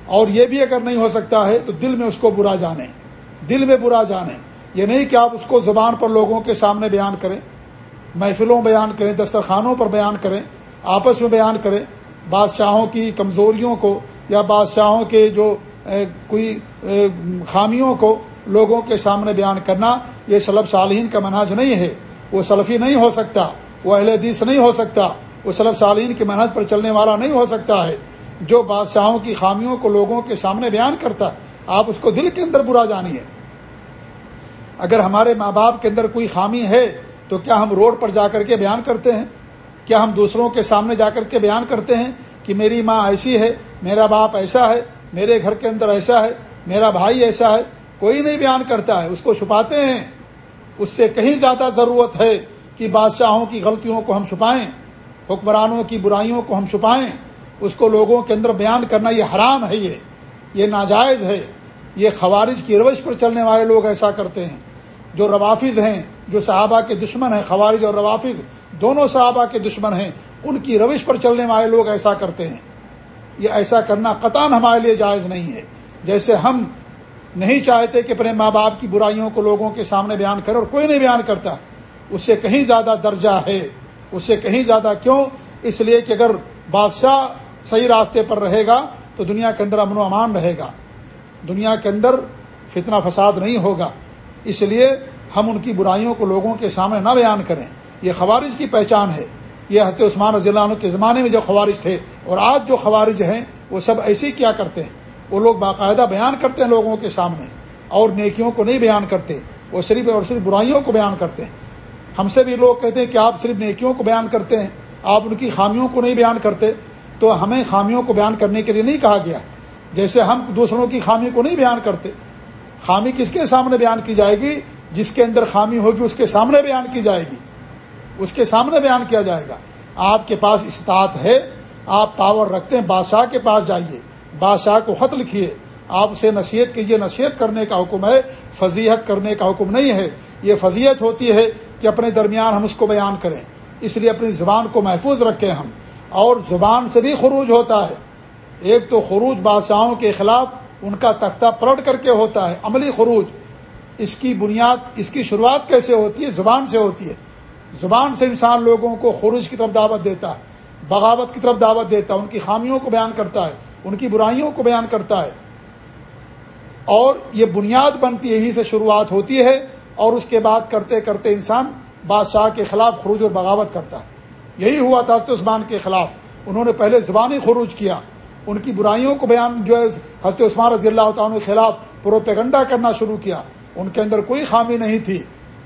اور یہ بھی اگر نہیں ہو سکتا ہے، تو دل میں اس کو برا جانیں۔ دل میں برا جانیں۔ یہ نہیں کہ آپ اس کو زبان پر لوگوں کے سامنے بیان کریں، محفلوں بیان کریں دسترخوانوں پر بیان کریں، آپس میں بیان کریں۔ بادشاہوں کی کمزوریوں کو یا بادشاہوں کے جو کوئی خامیوں کو لوگوں کے سامنے بیان کرنا، یہ سلب صالحین کا مناج نہیں ہے۔ وہ سلفی نہیں ہو سکتا، وہ اہل حدیث نہیں ہو سکتا، وہ سلب صالحین کے منحج پر چلنے والا نہیں ہو سکتا ہے۔ جو بادشاہوں کی خامیوں کو لوگوں کے سامنے بیان کرتا ہے آپ اس کو دل کے اندر برا جانیے۔ اگر ہمارے ماں باپ کے اندر کوئی خامی ہے تو کیا ہم روڈ پر جا کر کے بیان کرتے ہیں؟ کیا ہم دوسروں کے سامنے جا کر کے بیان کرتے ہیں کہ میری ماں ایسی ہے، میرا باپ ایسا ہے، میرے گھر کے اندر ایسا ہے، میرا بھائی ایسا ہے؟ کوئی نہیں بیان کرتا ہے، اس کو چھپاتے ہیں۔ اس سے کہیں زیادہ ضرورت ہے کہ بادشاہوں کی غلطیوں کو ہم چھپائیں، حکمرانوں کی برائیوں کو ہم چھپائیں۔ اس کو لوگوں کے اندر بیان کرنا یہ حرام ہے، یہ یہ ناجائز ہے۔ یہ خوارج کی روش پر چلنے والے لوگ ایسا کرتے ہیں۔ جو روافظ ہیں، جو صحابہ کے دشمن ہیں، خوارج اور روافظ، دونوں صحابہ کے دشمن ہیں، ان کی روش پر چلنے والے لوگ ایسا کرتے ہیں۔ یہ ایسا کرنا قطان ہمارے لیے جائز نہیں ہے۔ جیسے ہم نہیں چاہتے کہ اپنے ماں باپ کی برائیوں کو لوگوں کے سامنے بیان کرے اور کوئی نہیں بیان کرتا، اس سے کہیں زیادہ درجہ ہے۔ اس سے کہیں زیادہ کیوں؟ اس لیے کہ اگر بادشاہ صحیح راستے پر رہے گا تو دنیا کے اندر امن و امان رہے گا۔ دنیا کے اندر فتنہ فساد نہیں ہوگا۔ اس لیے ہم ان کی برائیوں کو لوگوں کے سامنے نہ بیان کریں۔ یہ خوارج کی پہچان ہے۔ یہ حضرت عثمان رضی اللہ عنہ کے زمانے میں جو خوارج تھے اور آج جو خوارج ہیں، وہ سب ایسے ہی کیا کرتے ہیں۔ وہ لوگ باقاعدہ بیان کرتے ہیں لوگوں کے سامنے، اور نیکیوں کو نہیں بیان کرتے، وہ صرف اور صرف برائیوں کو بیان کرتے ہیں۔ ہم سے بھی لوگ کہتے ہیں کہ آپ صرف نیکیوں کو بیان کرتے ہیں، آپ ان کی خامیوں کو نہیں بیان کرتے۔ تو ہمیں خامیوں کو بیان کرنے کے لیے نہیں کہا گیا۔ جیسے ہم دوسروں کی خامی کو نہیں بیان کرتے خامی کس کے سامنے بیان کی جائے گی؟ جس کے اندر خامی ہوگی، اس کے سامنے بیان کی جائے گی۔ اس کے سامنے بیان کیا جائے گا۔ آپ کے پاس استطاعت ہے، آپ پاور رکھتے ہیں، بادشاہ کے پاس جائیے۔ بادشاہ کو خط لکھیے۔ آپ اسے نصیحت کیجیے۔ نصیحت کرنے کا حکم ہے، فضیحت کرنے کا حکم نہیں ہے۔ یہ فضیحت ہوتی ہے کہ اپنے درمیان ہم اس کو بیان کریں۔ اس لیے اپنی زبان کو محفوظ رکھیں ہم۔ اور زبان سے بھی خروج ہوتا ہے۔ ایک تو خروج بادشاہوں کے خلاف ان کا تختہ پلٹ کر کے ہوتا ہے، عملی خروج۔ اس کی بنیاد، اس کی شروعات کیسے ہوتی ہے؟ زبان سے ہوتی ہے۔ زبان سے انسان لوگوں کو خروج کی طرف دعوت دیتا ہے، بغاوت کی طرف دعوت دیتا ہے، ان کی خامیوں کو بیان کرتا ہے، ان کی برائیوں کو بیان کرتا ہے۔ اور یہ بنیاد بنتی یہی سے شروعات ہوتی ہے اور اس کے بعد کرتے کرتے انسان بادشاہ کے خلاف خروج اور بغاوت کرتا ہے۔ یہی ہوا تھا عثمان کے خلاف۔ انہوں نے پہلے زبانی خروج کیا۔ ان کی برائیوں کو بیان جو ہے، حضرت عثمان رضی اللہ تعالیٰ کے خلاف پروپیگنڈا کرنا شروع کیا۔ ان کے اندر کوئی خامی نہیں تھی،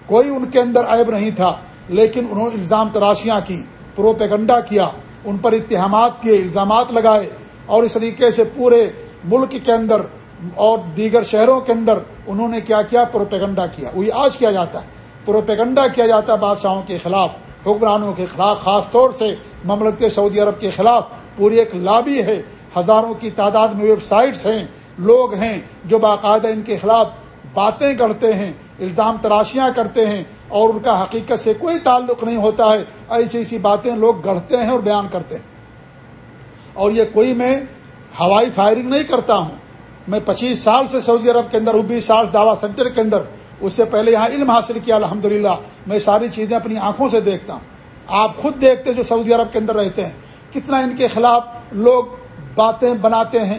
کوئی ان کے اندر عیب نہیں تھا، لیکن انہوں نے الزام تراشیاں کی، پروپیگنڈا کیا، ان پر اتہامات کیے، الزامات لگائے، اور اس طریقے سے پورے ملک کے اندر اور دیگر شہروں کے اندر انہوں نے کیا کیا؟ پروپیگنڈا کیا۔ وہی آج کیا جاتا ہے۔ پروپیگنڈا کیا جاتا ہے بادشاہوں کے خلاف، حکمرانوں کے خلاف، خاص طور سے مملکت سعودی عرب کے خلاف۔ پوری ایک لابی ہے ہزاروں کی تعداد میں ویب سائٹس ہیں، لوگ ہیں جو باقاعدہ ان کے خلاف باتیں کرتے ہیں، الزام تراشیاں کرتے ہیں اور ان کا حقیقت سے کوئی تعلق نہیں ہوتا ہے۔ ایسی ایسی باتیں لوگ گڑھتے ہیں اور بیان کرتے ہیں۔ اور یہ کوئی میں ہوائی فائرنگ نہیں کرتا ہوں۔ میں پچیس سال سے سعودی عرب کے اندر بیس سال دعوی سینٹر کے اندر۔ اس سے پہلے یہاں علم حاصل کیا الحمد میں ساری چیزیں اپنی آنکھوں سے دیکھتا ہوں۔ آپ خود دیکھتے جو سعودی عرب کے اندر رہتے ہیں۔ کتنا ان کے خلاف لوگ باتیں بناتے ہیں،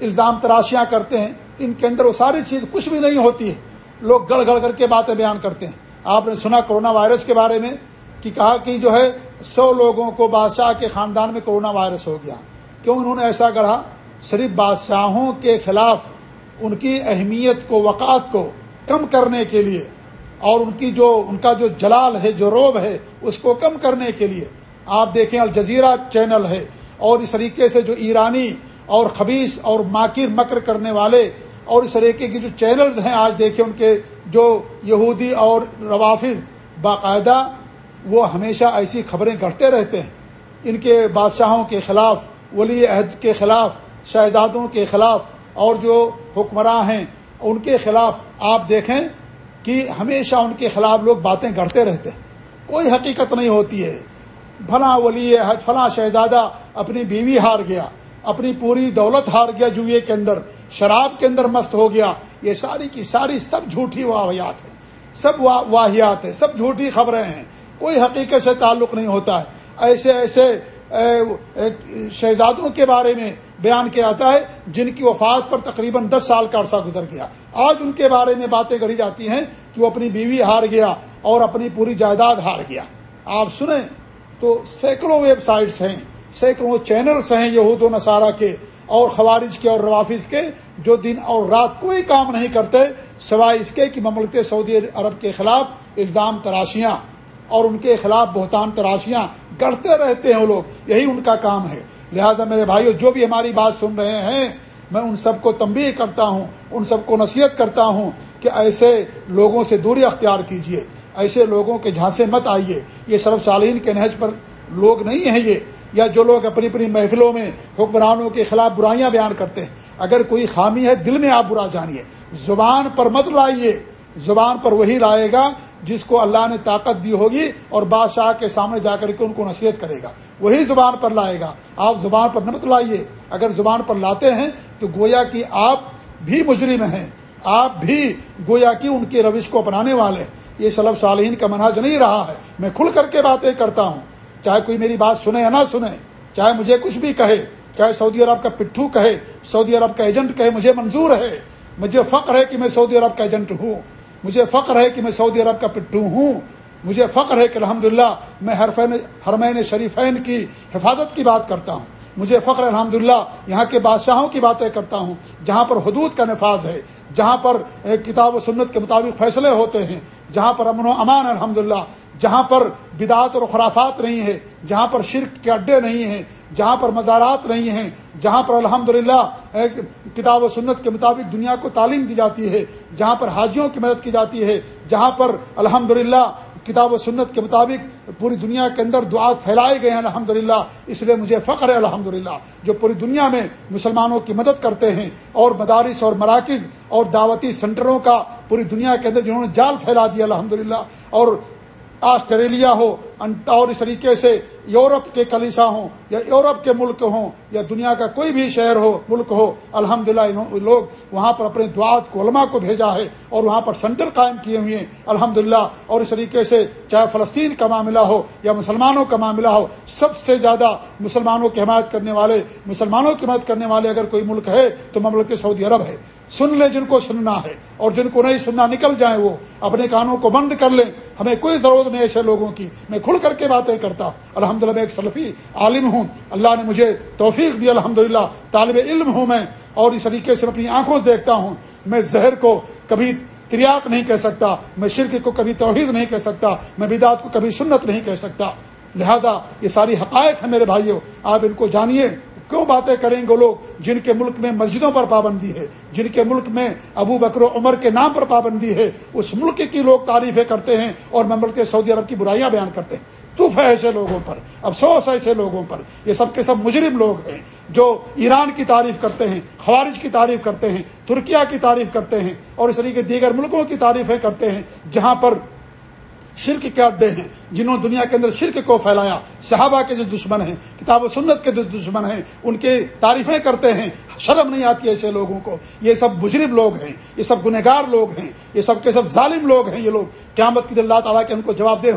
الزام تراشیاں کرتے ہیں، ان کے اندر وہ ساری چیز کچھ بھی نہیں ہوتی ہے۔ لوگ گڑ گڑ کر کے باتیں بیان کرتے ہیں۔ آپ نے سنا کرونا وائرس کے بارے میں کہ کہا کہ جو ہے، سو لوگوں کو بادشاہ کے خاندان میں کرونا وائرس ہو گیا۔ کیوں انہوں نے ایسا گڑھا؟ صرف بادشاہوں کے خلاف ان کی اہمیت کو، وقات کو کم کرنے کے لیے اور ان کی جو، ان کا جو جلال ہے، جو روب ہے، اس کو کم کرنے کے لیے۔ آپ دیکھیں، الجزیرہ چینل ہے۔ اور اس طریقے سے جو ایرانی اور خبیص اور ماکر مکر کرنے والے اور اس طریقے کی جو چینلز ہیں آج دیکھیں ان کے جو یہودی اور روافظ باقاعدہ، وہ ہمیشہ ایسی خبریں گھڑتے رہتے ہیں۔ ان کے بادشاہوں کے خلاف، ولی عہد کے خلاف، شہزادوں کے خلاف اور جو حکمراں ہیں، ان کے خلاف آپ دیکھیں کہ ہمیشہ ان کے خلاف لوگ باتیں گڑھتے رہتے ہیں۔ کوئی حقیقت نہیں ہوتی ہے۔ فلاں ولی حج، فلاں شہزادہ اپنی بیوی ہار گیا، اپنی پوری دولت ہار گیا جوئے کے اندر، شراب کے اندر مست ہو گیا۔ یہ ساری کی ساری سب جھوٹی واحیات ہیں، سب واحیات ہیں، سب جھوٹی خبریں ہیں۔ کوئی حقیقت سے تعلق نہیں ہوتا ہے۔ ایسے ایسے شہزادوں کے بارے میں بیان کیا جاتا ہے، جن کی وفات پر تقریباً دس سال کا عرصہ گزر گیا۔ آج ان کے بارے میں باتیں گڑھی جاتی ہیں کہ وہ اپنی بیوی ہار گیا اور اپنی پوری جائیداد ہار گیا۔ آپ سنیں۔ تو سینکڑوں ویب سائٹس ہیں، سینکڑوں چینلس ہیں یہود و نصارہ کے اور خوارج کے اور روافظ کے، جو دن اور رات کوئی کام نہیں کرتے، سوائے اس کے کہ مملکت سعودی عرب کے خلاف الزام تراشیاں اور ان کے خلاف بہتان تراشیاں گڑھتے رہتے ہیں وہ لوگ، یہی ان کا کام ہے۔ لہذا میرے بھائیو، جو بھی ہماری بات سن رہے ہیں، میں ان سب کو تنبیہ کرتا ہوں، ان سب کو نصیحت کرتا ہوں کہ ایسے لوگوں سے دوری اختیار کیجیے ایسے لوگوں کے جھانسے مت آئیے۔ یہ سرب سالین کے نہج پر لوگ نہیں ہیں یہ۔ یا جو لوگ اپنی اپنی محفلوں میں حکمرانوں کے خلاف برائیاں بیان کرتے ہیں۔ اگر کوئی خامی ہے، دل میں آپ برا جانیے۔ زبان پر مت لائیے۔ زبان پر وہی لائے گا جس کو اللہ نے طاقت دی ہوگی اور بادشاہ کے سامنے جا کر کے ان کو نصیحت کرے گا۔ وہی زبان پر لائے گا۔ آپ زبان پر نمت لائیے۔ اگر زبان پر لاتے ہیں تو گویا کہ آپ بھی مجرم ہیں۔ آپ بھی گویا کہ ان کی روش کو اپنانے والے ہیں۔ یہ سلب صالحین کا مناج نہیں رہا ہے۔ میں کھل کر کے باتیں کرتا ہوں۔ چاہے کوئی میری بات سنے یا نہ سنے، چاہے مجھے کچھ بھی کہے، چاہے سعودی عرب کا پٹھو کہے، سعودی عرب کا ایجنٹ کہے، مجھے منظور ہے۔ مجھے فخر ہے کہ میں سعودی عرب کا ایجنٹ ہوں۔ مجھے فخر ہے کہ میں سعودی عرب کا پٹھو ہوں۔ مجھے فخر ہے کہ الحمدللہ میں حرفین حرمین شریفین کی حفاظت کی بات کرتا ہوں۔ مجھے فخر الحمد یہاں کے بادشاہوں کی باتیں کرتا ہوں، جہاں پر حدود کا نفاذ ہے۔ جہاں پر کتاب و سنت کے مطابق فیصلے ہوتے ہیں، جہاں پر امن و امان الحمد جہاں پر بدعت اور خرافات نہیں ہے جہاں پر شرک کے اڈے نہیں ہیں، جہاں پر مزارات نہیں ہیں، جہاں پر الحمد کتاب و سنت کے مطابق دنیا کو تعلیم دی جاتی ہے، جہاں پر حاجیوں کی مدد کی جاتی ہے، جہاں پر الحمد کتاب و سنت کے مطابق پوری دنیا کے اندر دعات پھیلائے گئے ہیں الحمد اس لیے مجھے فخر ہے الحمد جو پوری دنیا میں مسلمانوں کی مدد کرتے ہیں اور مدارس اور مراکز اور دعوتی سینٹروں کا پوری دنیا کے اندر جنہوں نے جال پھیلا دیا الحمد اور آسٹریلیا ہو اور اس طریقے سے یورپ کے کلیسا ہوں یا یورپ کے ملک ہوں یا دنیا کا کوئی بھی شہر ہو، ملک ہو الحمد لوگ وہاں پر اپنے دعات کو، علماء کو بھیجا ہے اور وہاں پر سینٹر قائم کیے ہوئے ہیں۔ الحمد اور اس طریقے سے چاہے فلسطین کا معاملہ ہو یا مسلمانوں کا معاملہ ہو، سب سے زیادہ مسلمانوں کی حمایت کرنے والے، مسلمانوں کی مدد کرنے والے اگر کوئی ملک ہے تو مملکت سعودی عرب ہے۔ سن لیں جن کو سننا ہے اور جن کو نہیں سننا نکل جائیں وہ، اپنے کانوں کو بند کر لیں۔ ہمیں کوئی ضرورت نہیں ایسے لوگوں کی۔ میں کھل کر کے باتیں کرتا۔ الحمد میں ایک سلفی عالم ہوں۔ اللہ نے مجھے توفیق دی الحمد طالب علم ہوں میں۔ اور اس طریقے سے اپنی آنکھوں سے دیکھتا ہوں۔ میں زہر کو کبھی تریاق نہیں کہہ سکتا۔ میں شرک کو کبھی توحید نہیں کہہ سکتا۔ میں بدعت کو کبھی سنت نہیں کہہ سکتا۔ لہذا یہ ساری حقائق ہیں میرے بھائیوں، آپ ان کو جانیے۔ کیوں باتیں کریں گے لوگ جن کے ملک میں مسجدوں پر پابندی ہے؟ جن کے ملک میں ابو بکر و عمر کے نام پر پابندی ہے؟ اس ملک کی لوگ تعریفیں کرتے ہیں اور مملک سعودی عرب کی برائیاں بیان کرتے ہیں۔ توف ہے ایسے لوگوں پر، افسوس ہے ایسے لوگوں پر۔ یہ سب کے سب مجرم لوگ ہیں جو ایران کی تعریف کرتے ہیں، خوارج کی تعریف کرتے ہیں، ترکیہ کی تعریف کرتے ہیں اور اس طریقے دیگر ملکوں کی تعریفیں کرتے ہیں، جہاں پر شرک کے اڈے ہیں، جنہوں نے دنیا کے اندر شرک کو پھیلایا۔ صحابہ کے جو دشمن ہیں، کتاب و سنت کے جو دشمن ہیں، ان کی تعریفیں کرتے ہیں۔ شرم نہیں آتی ایسے لوگوں کو۔ یہ سب بجرب لوگ ہیں، یہ سب گنہگار لوگ ہیں، یہ سب کے سب ظالم لوگ ہیں، یہ لوگ۔ قیامت کی اللہ تعالیٰ کے ان کو جواب دہ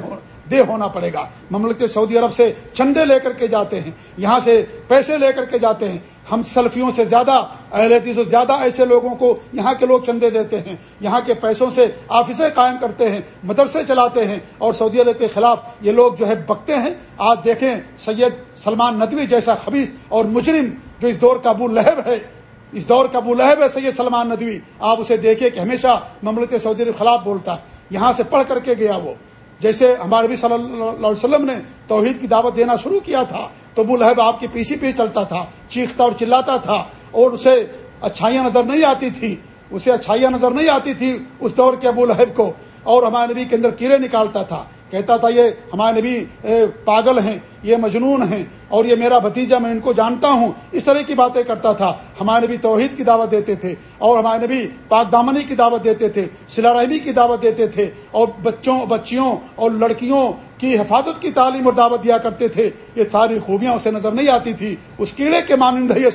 دے ہونا پڑے گا۔ مملکت سعودی عرب سے چندے لے کر کے جاتے ہیں، یہاں سے پیسے لے کر کے جاتے ہیں۔ ہم سلفیوں سے زیادہ، اہل حدیث سے زیادہ ایسے لوگوں کو یہاں کے لوگ چندے دیتے ہیں۔ یہاں کے پیسوں سے آفسیں قائم کرتے ہیں، مدرسے چلاتے ہیں اور سعودی عرب کے خلاف یہ لوگ جو ہے بکتے ہیں۔ آج دیکھیں سید سلمان ندوی جیسا خبیص اور مجرم جو اس دور کا ابو لہب ہے۔ اس دور کا ابو لہب ہے سید سلمان ندوی۔ آپ اسے دیکھیں کہ ہمیشہ مملکت سعودی عرب خلاف بولتا ہے۔ یہاں سے پڑھ کر کے گیا وہ۔ جیسے ہمارے نبی صلی اللہ علیہ وسلم نے توحید کی دعوت دینا شروع کیا تھا، تو ابو لہب آپ کے پیچھے پیچھے چلتا تھا، چیختا اور چلاتا تھا، اور اسے اچھائیاں نظر نہیں آتی تھی، اسے اچھائیاں نظر نہیں آتی تھی اس دور کے ابو لہب کو۔ اور ہمارے نبی کے اندر کیڑے نکالتا تھا۔ کہتا تھا، یہ ہمارے نبی پاگل ہیں، یہ مجنون ہیں اور یہ میرا بھتیجا، میں ان کو جانتا ہوں۔ اس طرح کی باتیں کرتا تھا۔ ہمارے نبی توحید کی دعوت دیتے تھے اور ہمارے نبی پاک دامنی کی دعوت دیتے تھے، سلا رحمی کی دعوت دیتے تھے اور بچوں، بچیوں اور لڑکیوں کی حفاظت کی تعلیم اور دعوت دیا کرتے تھے۔ یہ ساری خوبیاں اسے نظر نہیں آتی تھی۔ اس کیڑے کے مانند ہے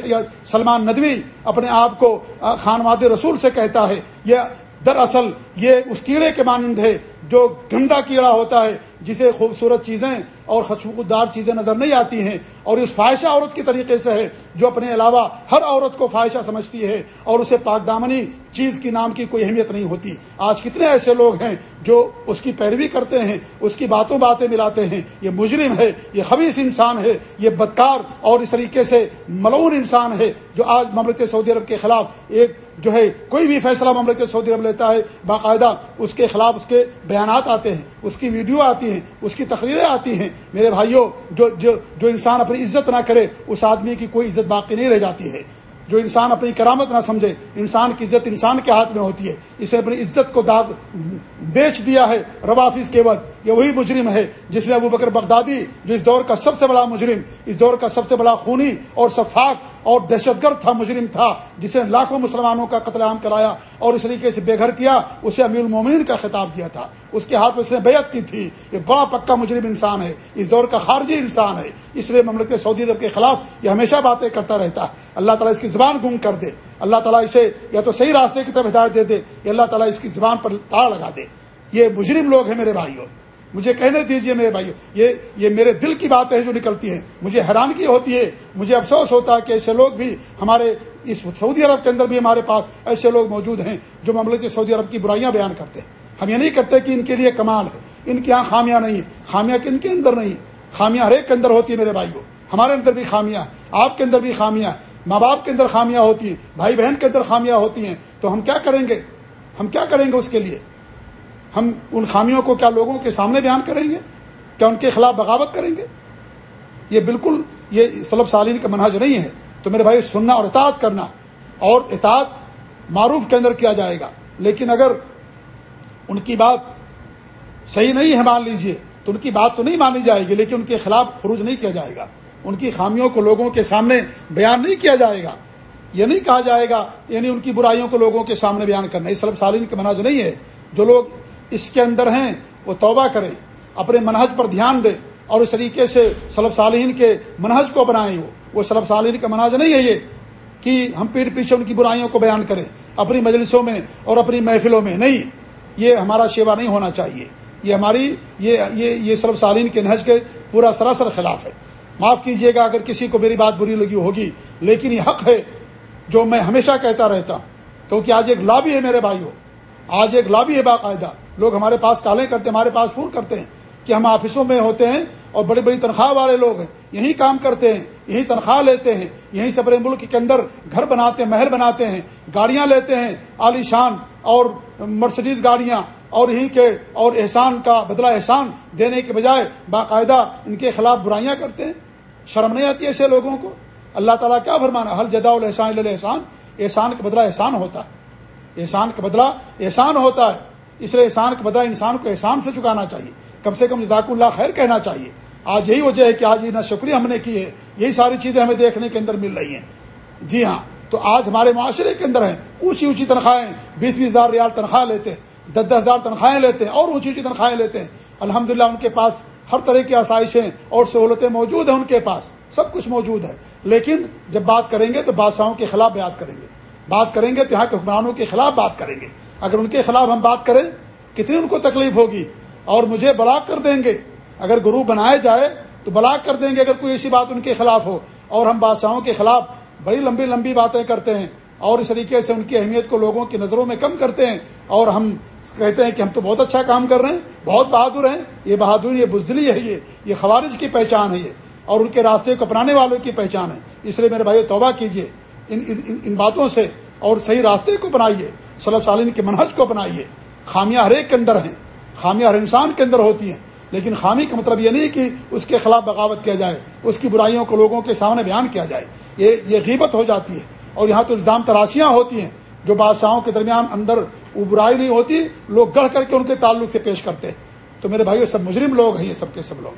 سلمان ندوی اپنے آپ کو خان واد رسول سے کہتا ہے، یہ دراصل یہ اس کیڑے کے مانند ہے جو گندا کیڑا ہوتا ہے، جسے خوبصورت چیزیں اور خوشبودار چیزیں نظر نہیں آتی ہیں، اور اس فائشہ عورت کی طریقے سے ہے، جو اپنے علاوہ ہر عورت کو فائشہ سمجھتی ہے، اور اسے پاک دامنی چیز کی نام کی کوئی اہمیت نہیں ہوتی۔ آج کتنے ایسے لوگ ہیں جو اس کی پیروی کرتے ہیں، اس کی باتوں باتیں ملاتے ہیں۔ یہ مجرم ہے، یہ خبیص انسان ہے، یہ بدکار اور اس طریقے سے ملون انسان ہے، جو آج مملکت سعودی عرب کے خلاف ایک جو ہے، کوئی بھی فیصلہ مملکت سعودی عرب لیتا ہے، باقاعدہ اس کے خلاف اس کے بیانات آتے ہیں، اس کی ویڈیو آتی ہیں، اس کی تقریریں آتی ہیں۔ میرے بھائیوں، جو جو جو انسان اپنی عزت نہ کرے، اس آدمی کی کوئی عزت باقی نہیں رہ جاتی ہے۔ جو انسان اپنی کرامت نہ سمجھے، انسان کی عزت انسان کے ہاتھ میں ہوتی ہے۔ اسے اپنی عزت کو داغ بیچ دیا ہے روافظ کے وقت یہ وہی مجرم ہے جس نے ابو بکر بغدادی، جو اس دور کا سب سے بڑا مجرم، اس دور کا سب سے بڑا خونی اور شفاق اور دہشت گرد تھا، مجرم تھا، جسے لاکھوں مسلمانوں کا قتل عام کرایا اور اس طریقے سے بے گھر کیا، اسے امیر المومن کا خطاب دیا تھا۔ اس کے ہاتھ میں اس نے بیعت کی تھی۔ یہ بڑا پکا مجرم انسان ہے، اس دور کا خارجی انسان ہے۔ اس لیے مملکت سعودی عرب کے خلاف یہ ہمیشہ باتیں کرتا رہتا۔ ہے اللہ تعالیٰ اس کی زبان گم کر دے۔ اللہ تعالیٰ اسے یا تو صحیح راستے کی طرف ہدایت دے دے، یا اللہ تعالیٰ اس کی زبان پر تاڑ لگا دے۔ یہ مجرم لوگ ہیں میرے بھائیوں۔ مجھے کہنے دیجیے میرے بھائی یہ یہ میرے دل کی باتیں ہیں جو نکلتی ہیں۔ مجھے حیرانگی ہوتی ہے، مجھے افسوس ہوتا ہے کہ ایسے لوگ بھی ہمارے اس سعودی عرب کے اندر بھی ہمارے پاس ایسے لوگ موجود ہیں جو مملکت سعودی عرب کی برائیاں بیان کرتے ہیں۔ ہم یہ نہیں کرتے کہ ان کے لیے کمال ہے، ان کے یہاں خامیاں نہیں ہیں۔ خامیاں ان کے اندر نہیں ہیں؟ خامیاں ہر ایک کے اندر ہوتی ہے میرے بھائیوں ہمارے اندر بھی خامیاں آپ کے اندر بھی خامیاں ماں باپ کے اندر خامیاں ہوتی ہیں، بھائی بہن کے اندر خامیاں ہوتی ہیں۔ تو ہم کیا کریں گے؟ ہم کیا کریں گے اس کے لیے؟ ہم ان خامیوں کو کیا لوگوں کے سامنے بیان کریں گے؟ کیا ان کے خلاف بغاوت کریں گے؟ یہ بالکل یہ سلب سالین کا منہج نہیں ہے۔ تو میرے بھائی، سننا اور اطاعت کرنا اور اطاعت معروف کے اندر کیا جائے گا۔ لیکن اگر ان کی بات صحیح نہیں ہے مان لیجیے، تو ان کی بات تو نہیں مانی جائے گی، لیکن ان کے خلاف خروج نہیں کیا جائے گا۔ ان کی خامیوں کو لوگوں کے سامنے بیان نہیں کیا جائے گا۔ یہ نہیں کہا جائے گا یعنی ان کی برائیوں کو لوگوں کے سامنے بیان کرنا۔ یہ سلب سالین کا مناج نہیں ہے۔ جو لوگ اس کے اندر ہیں، وہ توبہ کریں اپنے منہج پر دھیان دیں اور اس طریقے سے سلب صالحین کے منہج کو بنائیں وہ۔ وہ سلب صالحین کا منہج نہیں ہے یہ کہ ہم پیٹ پیچھے ان کی برائیوں کو بیان کریں، اپنی مجلسوں میں اور اپنی محفلوں میں، نہیں۔ یہ ہمارا شیوا نہیں ہونا چاہیے۔ یہ ہماری، یہ یہ یہ سلب صالحین کے نہج کے پورا سراسر خلاف ہے۔ معاف کیجیے گا اگر کسی کو میری بات بری لگی ہوگی، لیکن یہ حق ہے جو میں ہمیشہ کہتا رہتا۔ ہوں کیونکہ آج ایک لابی ہے میرے بھائیوں آج ایک لابی ہے باقاعدہ۔ لوگ ہمارے پاس کالیں کرتے ہیں، ہمارے پاس پور کرتے ہیں کہ ہم آفسوں میں ہوتے ہیں اور بڑی بڑی تنخواہ والے لوگ ہیں یہی کام کرتے ہیں یہی تنخواہ لیتے ہیں، یہیں سے بڑے ملک کے اندر گھر بناتے ہیں محل بناتے ہیں، گاڑیاں لیتے ہیں، عالی شان اور مرسڈیز گاڑیاں اور یہیں کے اور احسان کا بدلہ احسان دینے کے بجائے باقاعدہ ان کے خلاف برائیاں کرتے ہیں۔ شرم نہیں آتی ایسے لوگوں کو؟ اللہ تعالیٰ کیا فرمانا؟ حل جدا الحسان احسان احسان کا بدلہ احسان ہوتا ہے۔ احسان کا بدلہ احسان ہوتا ہے۔ اس لیے احسان کا بدلہ انسان کو احسان سے چکانا چاہیے۔ کم سے کم جزاک اللہ خیر کہنا چاہیے۔ آج یہی وجہ ہے کہ آج نہ شکریہ ہم نے کی ہے۔ یہی ساری چیزیں ہمیں دیکھنے کے اندر مل رہی ہیں۔ جی ہاں تو آج ہمارے معاشرے کے اندر ہیں۔ اونچی اونچی تنخواہیں، بیس بیس ہزار ریال تنخواہ لیتے ہیں۔ دس دس ہزار تنخواہیں لیتے ہیں اور اونچی اونچی تنخواہیں لیتے ہیں۔ الحمد ان کے پاس ہر طرح کی آسائشیں اور سہولتیں موجود ہیں ان کے پاس۔ سب کچھ موجود ہے۔ لیکن جب بات کریں گے تو بادشاہوں کے خلاف بات کریں گے۔ بات کریں گے تو یہاں کے حکمرانوں کے خلاف بات کریں گے۔ اگر ان کے خلاف ہم بات کریں کتنی ان کو تکلیف ہوگی؟ اور مجھے بلاک کر دیں گے؟ اگر گروہ بنائے جائے تو بلاک کر دیں گے اگر کوئی ایسی بات ان کے خلاف ہو۔ اور ہم بادشاہوں کے خلاف بڑی لمبی لمبی باتیں کرتے ہیں۔ اور اس طریقے سے ان کی اہمیت کو لوگوں کی نظروں میں کم کرتے ہیں۔ اور ہم کہتے ہیں کہ ہم تو بہت اچھا کام کر رہے ہیں بہت بہادر ہیں۔ یہ بہادر یہ بزدلی ہے یہ یہ خوارج کی پہچان ہے یہ۔ اور ان کے راستے کو اپنانے والوں کی پہچان ہے۔ اس لیے میرے بھائی توبہ کیجیے ان ان, ان باتوں سے اور صحیح راستے کو بنائیے۔ صلی سالین کے منحص کو اپنائیے خامیاں ہر ایک کے اندر ہیں۔ خامیاں ہر انسان کے اندر ہوتی ہیں۔ لیکن خامی کا مطلب یہ نہیں کہ اس کے خلاف بغاوت کیا جائے، اس کی برائیوں کو لوگوں کے سامنے بیان کیا جائے۔ یہ یہ غیبت ہو جاتی ہے۔ اور یہاں تو الزام تراشیاں ہوتی ہیں جو بادشاہوں کے درمیان اندر وہ برائی نہیں ہوتی، لوگ گڑھ کر کے ان کے تعلق سے پیش کرتے تو میرے بھائی سب مجرم لوگ ہیں، یہ سب کے سب لوگ۔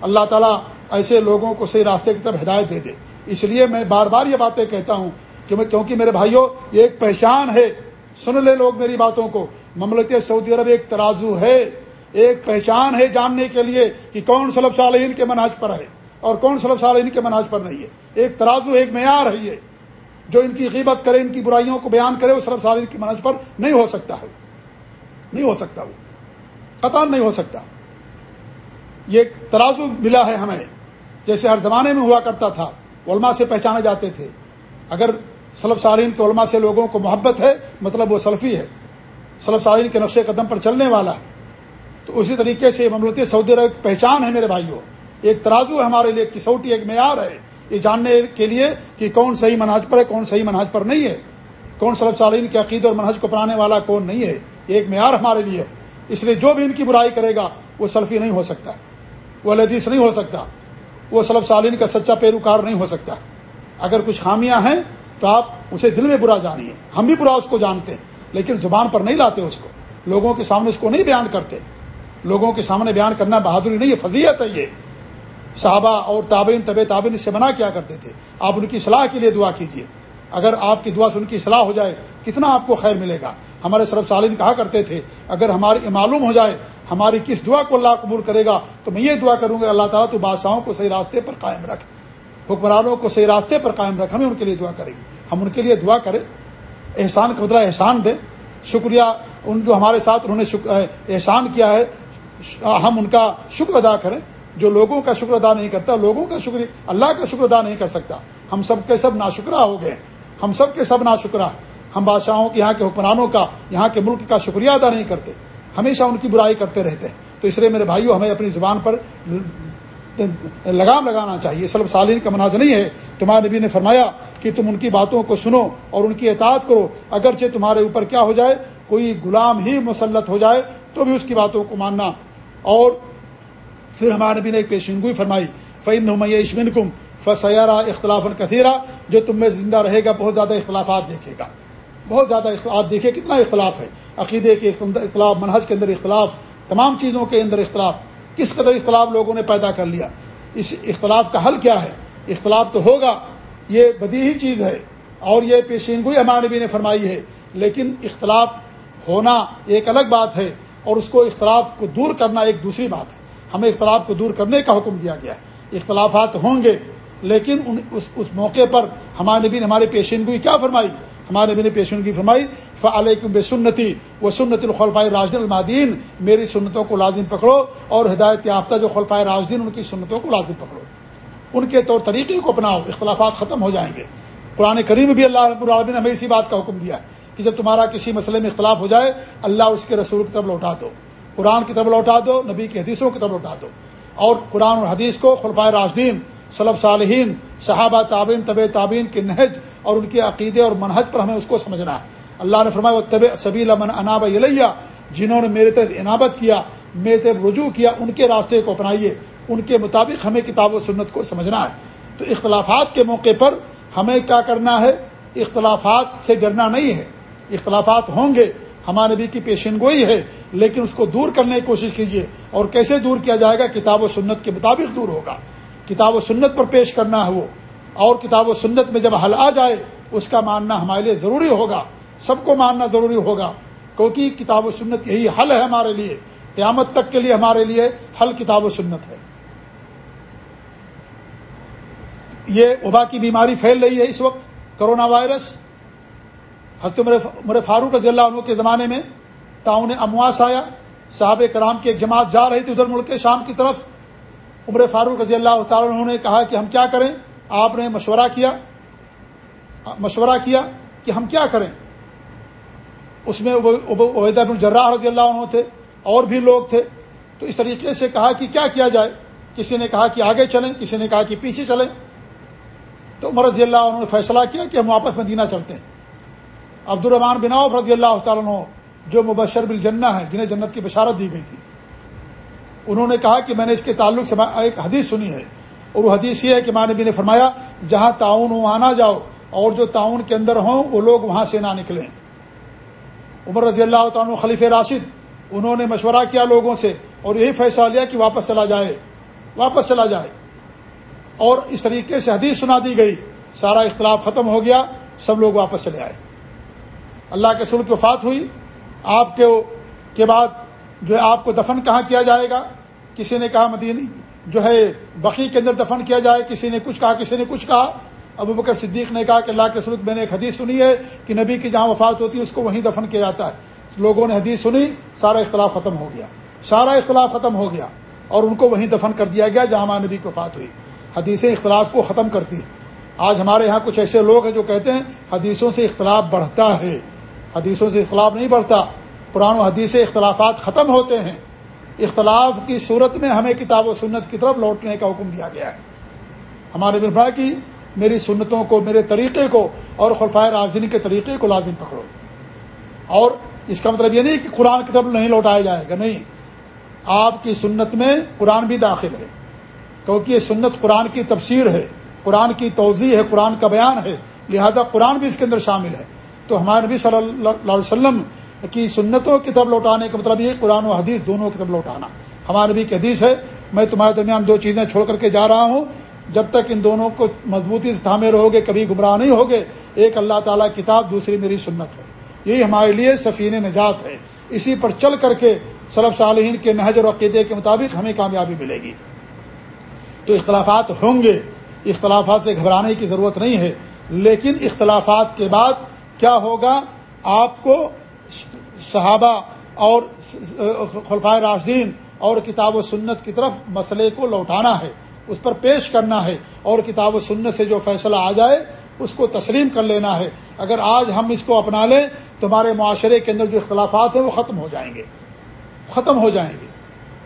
اللہ تعالیٰ ایسے لوگوں کو صحیح راستے کی طرف ہدایت دے دے۔ اس لیے میں بار بار یہ باتیں کہتا ہوں کہ میں، کیونکہ میرے بھائیوں یہ ایک پہچان ہے۔ سن لے لوگ میری باتوں کو۔ مملکت سعودی عرب ایک ترازو ہے، ایک پہچان ہے جاننے کے لیے کہ کون سلب صالحین کے مناج پر ہے اور کون سلب صالحین کے مناج پر نہیں ہے۔ ایک ترازو، ایک معیار ہے یہ۔ جو ان کی غیبت کرے، ان کی برائیوں کو بیان کرے، وہ سلب صالحین کی مناج پر نہیں ہو سکتا ہے۔ نہیں ہو سکتا وہ۔ قطان نہیں ہو سکتا۔ یہ ترازو ملا ہے ہمیں۔ جیسے ہر زمانے میں ہوا کرتا تھا، علماء سے پہچانے جاتے تھے۔ اگر سلب سارین کے علماء سے لوگوں کو محبت ہے مطلب وہ سلفی ہے۔ سلب سارین کے نقشے قدم پر چلنے والا۔ تو اسی طریقے سے مملتی سعودی عرب پہچان ہے میرے بھائیوں۔ ایک ترازو ہے ہمارے لیے کسوٹی، ایک معیار ہے۔ یہ جاننے کے لیے کہ کون صحیح مناج پر ہے، کون صحیح مناج پر نہیں ہے۔ کون سلب سالین کے عقید اور منہج کو اپنانے والا، کون نہیں ہے۔ یہ ایک معیار ہمارے لیے ہے۔ اس لیے جو بھی ان کی برائی کرے گا، وہ سلفی نہیں ہو سکتا۔ وہ الحدیث نہیں ہو سکتا۔ وہ سلب سالین کا سچا پیروکار نہیں ہو سکتا۔ اگر کچھ خامیاں ہیں تو آپ اسے دل میں برا جانیے۔ ہم بھی برا اس کو جانتے ہیں، لیکن زبان پر نہیں لاتے اس کو۔ لوگوں کے سامنے اس کو نہیں بیان کرتے۔ لوگوں کے سامنے بیان کرنا بہادری نہیں ہے فضیت ہے یہ۔ صحابہ اور تابعین طب تابعین اس سے منع کیا کرتے تھے۔ آپ ان کی صلاح کے لیے دعا کیجیے اگر آپ کی دعا سے ان کی صلاح ہو جائے، کتنا آپ کو خیر ملے گا؟ ہمارے سرب سالین کہا کرتے تھے، اگر ہماری معلوم ہو جائے، ہماری کس دعا کو اللہ قبول کرے گا، تو میں یہ دعا کروں گا، اللہ تعالیٰ تو بادشاہوں کو صحیح راستے پر قائم رکھ۔ حکمرانوں کو صحیح راستے پر قائم رکھ، ہمیں ان کے لیے دعا کرے گی۔ ہم ان کے لیے دعا کریں۔ احسان کا بدلہ احسان دیں۔ شکریہ ان جو ہمارے ساتھ انہوں نے احسان کیا ہے، ہم ان کا شکر ادا کریں۔ جو لوگوں کا شکر ادا نہیں کرتا، لوگوں کا شکر اللہ کا شکر ادا نہیں کر سکتا۔ ہم سب کے سب ناشکرہ ہو گئے۔ ہم سب کے سب ناشکرہ۔ ہم بادشاہوں کے یہاں کے حکمرانوں کا، یہاں کے ملک کا شکریہ ادا نہیں کرتے۔ ہمیشہ ان کی برائی کرتے رہتے۔ ہیں تو اس لیے میرے بھائیوں ہمیں اپنی زبان پر لگام لگانا چاہیے، سلب سالین کا مناظر نہیں ہے۔ تمہارے نبی نے فرمایا کہ تم ان کی باتوں کو سنو اور ان کی اطاعت کرو۔ اگرچہ تمہارے اوپر کیا ہو جائے، کوئی غلام ہی مسلط ہو جائے، تو بھی اس کی باتوں کو ماننا۔ اور پھر ہمارے نبی نے ایک پیشین گوئی فرمائی فعین عشمن کم فسیارہ اختلاف الکثیرہ جو تم میں زندہ رہے گا، بہت زیادہ اختلافات دیکھے گا۔ بہت زیادہ آپ دیکھیں کتنا اختلاف ہے۔ عقیدے کے اختلاف، منہج کے اندر اختلاف، تمام چیزوں کے اندر اختلاف۔ کس قدر اختلاف لوگوں نے پیدا کر لیا اس اختلاف کا حل کیا ہے اختلاف تو ہوگا یہ بدی ہی چیز ہے اور یہ پیشین گوئی ہمارے نبی نے فرمائی ہے لیکن اختلاف ہونا ایک الگ بات ہے اور اس کو اختلاف کو دور کرنا ایک دوسری بات ہے ہمیں اختلاف کو دور کرنے کا حکم دیا گیا ہے اختلافات ہوں گے لیکن ان اس اس موقع پر ہمارے نبی نے ہمارے پیشین گوئی کیا فرمائی؟ ہمارے نبی نے پیشین کی فرمائی فعلیکم بے سنتی وہ سنت الخلفۂ راجدین المادین میری سنتوں کو لازم پکڑو اور ہدایت یافتہ جو خلفۂ راجدین ان کی سنتوں کو لازم پکڑو۔ ان کے طور طریقے کو اپناؤ، اختلافات ختم ہو جائیں گے۔ قرآن کریم بھی اللہ رب العالمین نے ہمیں اسی بات کا حکم دیا کہ جب تمہارا کسی مسئلے میں اختلاف ہو جائے، اللہ اس کے رسول کی طرف لوٹا دو۔ قرآن کی طرف لوٹا دو، نبی کی حدیثوں کی طرف لوٹا دو۔ اور قرآن اور حدیث کو خلفۂ راجدین صلب صالحین، صحابہ تعبین طب تعبین کے نہج اور ان کے عقیدے اور منہج پر ہمیں اس کو سمجھنا ہے۔ اللہ نے فرمایا وہ طب سبیل امن اناب علیہ جنہوں نے میرے طرف عنابت کیا، میرے طرف رجوع کیا، ان کے راستے کو اپنائیے۔ ان کے مطابق ہمیں کتاب و سنت کو سمجھنا ہے۔ تو اختلافات کے موقع پر ہمیں کیا کرنا ہے؟ اختلافات سے ڈرنا نہیں ہے۔ اختلافات ہوں گے۔ ہمارے نبی کی پیشن گوئی ہے، لیکن اس کو دور کرنے کی کوشش کیجیے اور کیسے دور کیا جائے گا؟ کتاب و سنت کے مطابق دور ہوگا۔ کتاب و سنت پر پیش کرنا ہے وہ۔ اور کتاب و سنت میں جب حل آ جائے، اس کا ماننا ہمارے لیے ضروری ہوگا، سب کو ماننا ضروری ہوگا، کیونکہ کتاب و سنت یہی حل ہے ہمارے لیے۔ قیامت تک کے لیے ہمارے لیے حل کتاب و سنت ہے۔ یہ وبا کی بیماری پھیل رہی ہے اس وقت، کرونا وائرس۔ حضرت عمر فاروق رضی اللہ عنہ کے زمانے میں تعاون امواس آیا۔ صحابہ کرام کی ایک جماعت جا رہی تھی ادھر ملک شام کی طرف۔ عمر فاروق رضی اللہ تعالیٰ انہوں نے کہا کہ ہم کیا کریں؟ آپ نے مشورہ کیا مشورہ کیا کہ ہم کیا کریں؟ اس میں عبیدہ بن جراح رضی اللہ عنہ تھے، اور بھی لوگ تھے۔ تو اس طریقے سے کہا کہ کیا کیا جائے؟ کسی نے کہا کہ آگے چلیں، کسی نے کہا کہ پیچھے چلیں۔ تو عمر رضی اللہ عنہ نے فیصلہ کیا کہ ہم واپس مدینہ چلتے ہیں۔ عبد الرحمان بن عوف رضی اللہ تعالیٰ عنہ، جو مبشر بالجنہ ہے جنہیں جنت کی بشارت دی گئی تھی۔ انہوں نے کہا کہ میں نے اس کے تعلق سے ایک حدیث سنی ہے۔ اور وہ حدیث یہ ہے کہ ماں نبی نے فرمایا، جہاں تعاون وہاں نہ جاؤ، اور جو تعاون کے اندر ہوں، وہ لوگ وہاں سے نہ نکلیں۔ عمر رضی اللہ تعالیٰ خلیف راشد، انہوں نے مشورہ کیا لوگوں سے اور یہی فیصلہ لیا کہ واپس چلا جائے۔ واپس چلا جائے۔ اور اس طریقے سے حدیث سنا دی گئی۔ سارا اختلاف ختم ہو گیا، سب لوگ واپس چلے آئے۔ اللہ کے سر کی وفات ہوئی۔ آپ کے کے بعد جو ہے، آپ کو دفن کہاں کیا جائے گا؟ کسی نے کہا مدینی جو ہے بقی کے اندر دفن کیا جائے، کسی نے کچھ کہا، کسی نے کچھ کہا۔ ابو بکر صدیق نے کہا کہ اللہ کے سلوک میں نے ایک حدیث سنی ہے کہ نبی کی جہاں وفات ہوتی ہے، اس کو وہیں دفن کیا جاتا ہے۔ لوگوں نے حدیث سنی، سارا اختلاف ختم ہو گیا۔ سارا اختلاف ختم ہو گیا اور ان کو وہیں دفن کر دیا گیا جہاں نبی کی وفات ہوئی۔ حدیثیں اختلاف کو ختم کرتی ہیں۔ آج ہمارے یہاں کچھ ایسے لوگ ہیں جو کہتے ہیں حدیثوں سے اختلاف بڑھتا ہے۔ حدیثوں سے اختلاف نہیں بڑھتا۔ قرآن و حدیث اختلافات ختم ہوتے ہیں۔ اختلاف کی صورت میں ہمیں کتاب و سنت کی طرف لوٹنے کا حکم دیا گیا ہے۔ ہمارے برفا کی میری سنتوں کو، میرے طریقے کو اور خلفۂ راجنی کے طریقے کو لازم پکڑو۔ اور اس کا مطلب یہ نہیں کہ قرآن کی طرف نہیں لوٹایا جائے گا، نہیں۔ آپ کی سنت میں قرآن بھی داخل ہے، کیونکہ یہ سنت قرآن کی تفسیر ہے، قرآن کی توضیع ہے، قرآن کا بیان ہے، لہذا قرآن بھی اس کے اندر شامل ہے۔ تو ہمارے نبی صلی اللہ علیہ وسلم کی سنتوں کی طرف لوٹانے کا مطلب یہ قرآن و حدیث دونوں کی طرف لوٹانا۔ ہمارے بھی حدیث ہے، میں تمہارے درمیان دو چیزیں چھوڑ کر کے جا رہا ہوں۔ جب تک ان دونوں کو مضبوطی سے تھامے رہو گے کبھی گمراہ نہیں ہوگے، ایک اللہ تعالیٰ کتاب، دوسری میری سنت ہے۔ یہی ہمارے لیے سفین نجات ہے۔ اسی پر چل کر کے صلب صالحین کے نہج اور عقیدے کے مطابق ہمیں کامیابی ملے گی۔ تو اختلافات ہوں گے۔ اختلافات سے گھبرانے کی ضرورت نہیں ہے۔ لیکن اختلافات کے بعد کیا ہوگا؟ آپ کو صحابہ اور خلفائے راشدین اور کتاب و سنت کی طرف مسئلے کو لوٹانا ہے، اس پر پیش کرنا ہے اور کتاب و سنت سے جو فیصلہ آ جائے، اس کو تسلیم کر لینا ہے۔ اگر آج ہم اس کو اپنا لیں تو ہمارے معاشرے کے اندر جو اختلافات ہیں، وہ ختم ہو جائیں گے۔ ختم ہو جائیں گے۔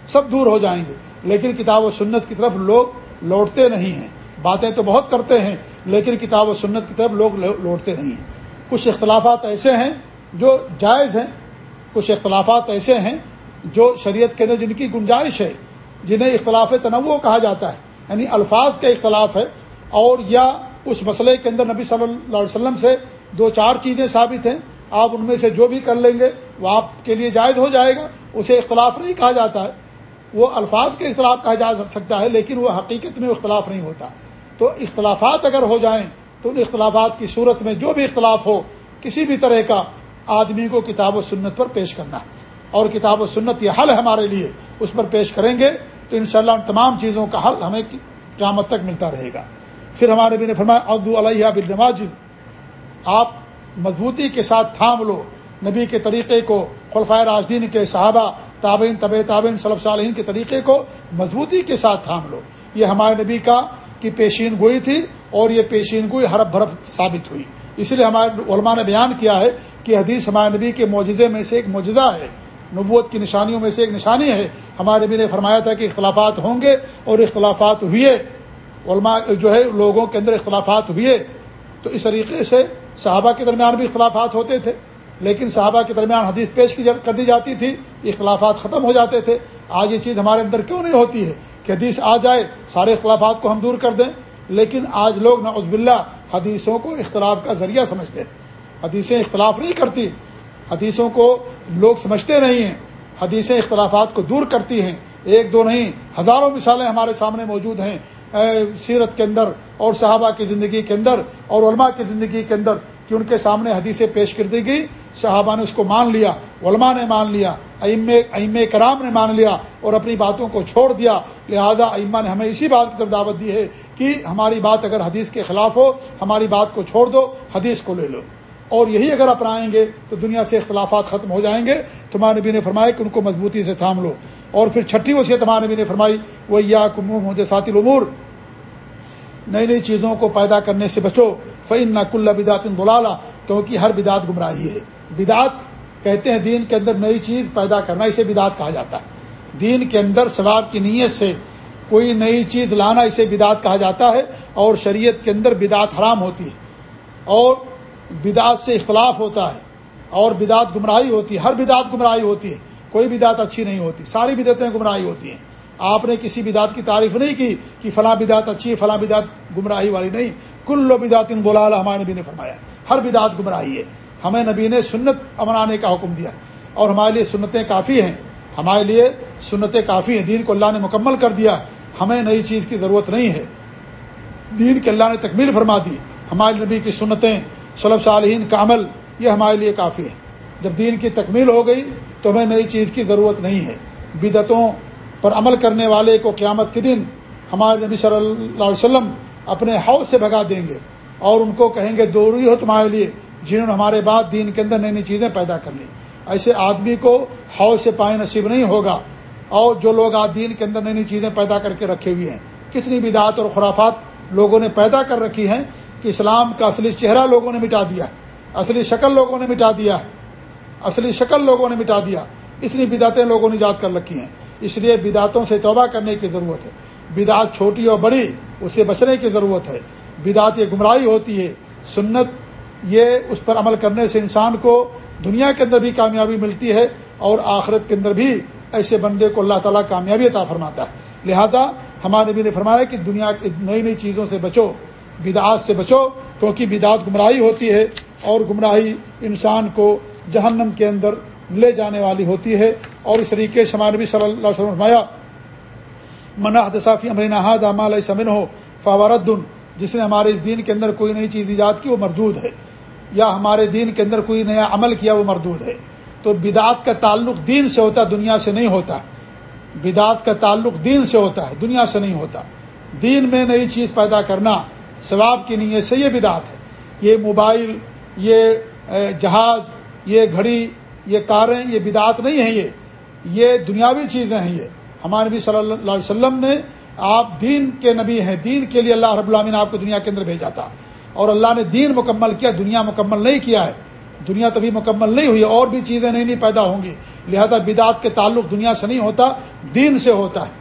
سب دور ہو جائیں گے۔ لیکن کتاب و سنت کی طرف لوگ لوٹتے نہیں ہیں۔ باتیں تو بہت کرتے ہیں، لیکن کتاب و سنت کی طرف لوگ لوٹتے نہیں ہیں۔ کچھ اختلافات ایسے ہیں جو جائز ہیں، کچھ اختلافات ایسے ہیں جو شریعت کے اندر جن کی گنجائش ہے، جنہیں اختلاف تنوع کہا جاتا ہے یعنی الفاظ کا اختلاف ہے، اور یا اس مسئلے کے اندر نبی صلی اللہ علیہ وسلم سے دو چار چیزیں ثابت ہیں، آپ ان میں سے جو بھی کر لیں گے، وہ آپ کے لیے جائز ہو جائے گا، اسے اختلاف نہیں کہا جاتا ہے۔ وہ الفاظ کے اختلاف کہا جا سکتا ہے، لیکن وہ حقیقت میں اختلاف نہیں ہوتا۔ تو اختلافات اگر ہو جائیں، تو ان اختلافات کی صورت میں جو بھی اختلاف ہو، کسی بھی طرح کا آدمی کو کتاب و سنت پر پیش کرنا اور کتاب و سنت یہ حل ہمارے لیے، اس پر پیش کریں گے تو انشاءاللہ ان تمام چیزوں کا حل ہمیں قیامت تک ملتا رہے گا۔ پھر ہمارے بھی نے فرمایا ادو علیہ بلنواز آپ مضبوطی کے ساتھ تھام لو۔ نبی کے طریقے کو خلفۂ راجدین کے صحابہ، تابعین طب تابعین صلب صالحین کے طریقے کو مضبوطی کے ساتھ تھام لو۔ یہ ہمارے نبی کا کی پیشین گوئی تھی اور یہ پیشین گوئی حرف بھرف ثابت ہوئی۔ اس لیے ہمارے علماء نے بیان کیا ہے کہ حدیث ہمارے نبی کے معجزے میں سے ایک معجزہ ہے۔ نبوت کی نشانیوں میں سے ایک نشانی ہے۔ ہمارے نبی نے فرمایا تھا کہ اختلافات ہوں گے اور اختلافات ہوئے۔ علماء جو ہے لوگوں کے اندر اختلافات ہوئے۔ تو اس طریقے سے صحابہ کے درمیان بھی اختلافات ہوتے تھے۔ لیکن صحابہ کے درمیان حدیث پیش کی کر دی جاتی تھی۔ اختلافات ختم ہو جاتے تھے۔ آج یہ چیز ہمارے اندر کیوں نہیں ہوتی ہے کہ حدیث آ جائے، سارے اختلافات کو ہم دور کر دیں۔ لیکن آج لوگ نعوذ باللہ حدیثوں کو اختلاف کا ذریعہ سمجھتے ہیں۔ حدیثیں اختلاف نہیں کرتی۔ حدیثوں کو لوگ سمجھتے نہیں ہیں۔ حدیثیں اختلافات کو دور کرتی ہیں۔ ایک دو نہیں، ہزاروں مثالیں ہمارے سامنے موجود ہیں۔ سیرت کے اندر اور صحابہ کی زندگی کے اندر اور علماء کی زندگی کے اندر کہ ان کے سامنے حدیثیں پیش کر دی گئی۔ صحابہ نے اس کو مان لیا، علماء نے مان لیا ام ام کرام نے مان لیا اور اپنی باتوں کو چھوڑ دیا۔ لہذا ائمہ نے ہمیں اسی بات کی طرف دعوت دی ہے کہ ہماری بات اگر حدیث کے خلاف ہو، ہماری بات کو چھوڑ دو، حدیث کو لے لو۔ اور یہی اگر اپنائیں گے تو دنیا سے اختلافات ختم ہو جائیں گے۔ تمہارے نبی نے فرمایا کہ ان کو مضبوطی سے تھام لو۔ اور پھر چھٹی وصیت ہمارے نبی نے فرمائی وہ یا کم ساتھی امور نئی نئی چیزوں کو پیدا کرنے سے بچو۔ فعن نہ کل بدعت بلالا کیونکہ ہر بدعت گمراہی ہے۔ بدعت کہتے ہیں دین کے اندر نئی چیز پیدا کرنا، اسے بدعت کہا جاتا ہے۔ دین کے اندر ثواب کی نیت سے کوئی نئی چیز لانا، اسے بدعت کہا جاتا ہے۔ اور شریعت کے اندر بدعت حرام ہوتی ہے۔ اور بدعت سے اختلاف ہوتا ہے اور بدعت گمراہی ہوتی ہے، ہر بدعت گمراہی ہوتی ہے۔ کوئی بدعت اچھی نہیں ہوتی، ساری بدعتیں گمراہی ہوتی ہیں۔ آپ نے کسی بدعت کی تعریف نہیں کی کہ فلاں بدعت اچھی ہے، فلاں بدعت گمراہی والی نہیں۔ کل بدعت ان بولا ہمارے نبی نے فرمایا ہر بدعت گمراہی ہے۔ ہمیں نبی نے سنت امنانے کا حکم دیا۔ اور ہمارے لیے سنتیں کافی ہیں۔ ہمارے لیے سنتیں کافی ہیں۔ دین کو اللہ نے مکمل کر دیا۔ ہمیں نئی چیز کی ضرورت نہیں ہے۔ دین کے اللہ نے تکمیل فرما دی۔ ہمارے نبی کی سنتیں صلب صالحین کا عمل، یہ ہمارے لیے کافی ہے۔ جب دین کی تکمیل ہو گئی تو ہمیں نئی چیز کی ضرورت نہیں ہے۔ بدعتوں پر عمل کرنے والے کو قیامت کے دن ہمارے نبی صلی اللہ علیہ وسلم اپنے حوض سے بھگا دیں گے اور ان کو کہیں گے دوری ہو تمہارے لیے جنہوں نے ہمارے بعد دین کے اندر نئی نئی چیزیں پیدا کر لی ایسے آدمی کو حوض سے پانی نصیب نہیں ہوگا اور جو لوگ آج دین کے اندر نئی نئی چیزیں پیدا کر کے رکھے ہوئے ہیں۔ کتنی بدعت اور خرافات لوگوں نے پیدا کر رکھی ہیں۔ کہ اسلام کا اصلی چہرہ لوگوں نے مٹا دیا، اصلی شکل لوگوں نے مٹا دیا، اصلی شکل لوگوں نے مٹا دیا، اتنی بدعتیں لوگوں نے یاد کر رکھی ہیں۔ اس لیے بدعتوں سے توبہ کرنے کی ضرورت ہے۔ بدعت چھوٹی اور بڑی، اسے بچنے کی ضرورت ہے۔ بدعت یہ گمراہی ہوتی ہے، سنت یہ اس پر عمل کرنے سے انسان کو دنیا کے اندر بھی کامیابی ملتی ہے اور آخرت کے اندر بھی ایسے بندے کو اللہ تعالیٰ کامیابی عطا فرماتا ہے۔ لہذا ہمارے نبی نے فرمایا کہ دنیا کی نئی نئی چیزوں سے بچو۔ بدعات سے بچو، کیونکہ بدعت گمراہی ہوتی ہے اور گمراہی انسان کو جہنم کے اندر لے جانے والی ہوتی ہے۔ اور اس طریقے سے ہمارے نبی صلی اللہ علیہ وسلم فرمایا مناح دصافی امرین احاد علیہ سمن ہو فوارد جس نے ہمارے اس دین کے اندر کوئی نئی چیز ایجاد کی وہ مردود ہے۔ یا ہمارے دین کے اندر کوئی نیا عمل کیا وہ مردود ہے۔ تو بدعت کا تعلق دین سے ہوتا ہے دنیا سے نہیں ہوتا۔ بدعت کا تعلق دین سے ہوتا ہے، دنیا سے نہیں ہوتا۔ دین میں نئی چیز پیدا کرنا ثواب کی نیت سے یہ بدعت ہے۔ یہ موبائل، یہ جہاز، یہ گھڑی، یہ کاریں، یہ بدعت نہیں ہیں یہ۔ یہ دنیاوی چیزیں ہیں یہ۔ ہمارے نبی صلی اللہ علیہ وسلم نے آپ دین کے نبی ہیں۔ دین کے لیے اللہ رب العامین آپ کو دنیا کے اندر بھیجا تھا۔ اور اللہ نے دین مکمل کیا، دنیا مکمل نہیں کیا ہے۔ دنیا تبھی مکمل نہیں ہوئی اور بھی چیزیں نہیں نہیں پیدا ہوں گی۔ لہذا بدعت کے تعلق دنیا سے نہیں ہوتا، دین سے ہوتا ہے۔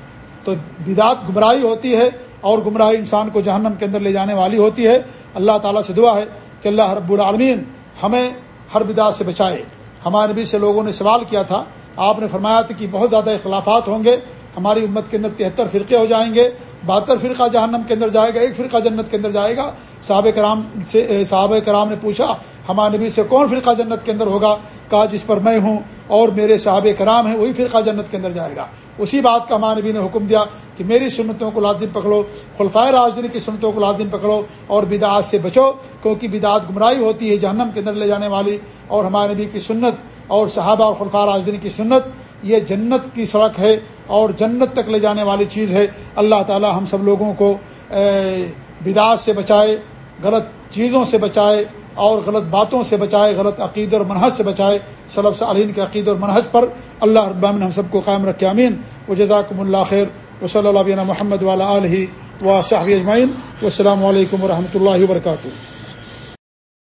تو بدعت گمراہی ہوتی ہے۔ اور گمراہی انسان کو جہنم کے اندر لے جانے والی ہوتی ہے۔ اللہ تعالیٰ سے دعا ہے کہ اللہ رب العالمین ہمیں ہر بدعت سے بچائے۔ ہمارے نبی سے لوگوں نے سوال کیا تھا۔ آپ نے فرمایا تھا کہ بہت زیادہ اختلافات ہوں گے۔ ہماری امت کے اندر تہتر فرقے ہو جائیں گے۔ بہتر فرقہ جہنم کے اندر جائے گا، ایک فرقہ جنت کے اندر جائے گا۔ صحابہ کرام سے، صحابہ کرام نے پوچھا ہمارے نبی سے کون فرقہ جنت کے اندر ہوگا؟ کہا، جس پر میں ہوں اور میرے صحابہ کرام ہیں، وہی فرقہ جنت کے اندر جائے گا۔ اسی بات کا ہمارے نبی نے حکم دیا کہ میری سنتوں کو لازم پکڑو، خلفائے راجدین کی سنتوں کو لازم پکڑو اور بدعات سے بچو، کیونکہ بدعات گمراہی ہوتی ہے جہنم کے اندر لے جانے والی۔ اور ہمارے نبی کی سنت اور صحابہ اور خلفۂ راجدین کی سنت، یہ جنت کی سڑک ہے اور جنت تک لے جانے والی چیز ہے۔ اللہ تعالی ہم سب لوگوں کو بدعات سے بچائے، غلط چیزوں سے بچائے اور غلط باتوں سے بچائے، غلط عقید اور منحص سے بچائے صلب صلین کے عقید اور منحص پر اللہ ابامن ہم سب کو قائم رکھے امین و جزاکم اللہ خیر۔ و صلی اللہ علیہ محمد والا علیہ و صاحب اجمعین۔ و السلام علیکم و رحمۃ اللہ وبرکاتہ۔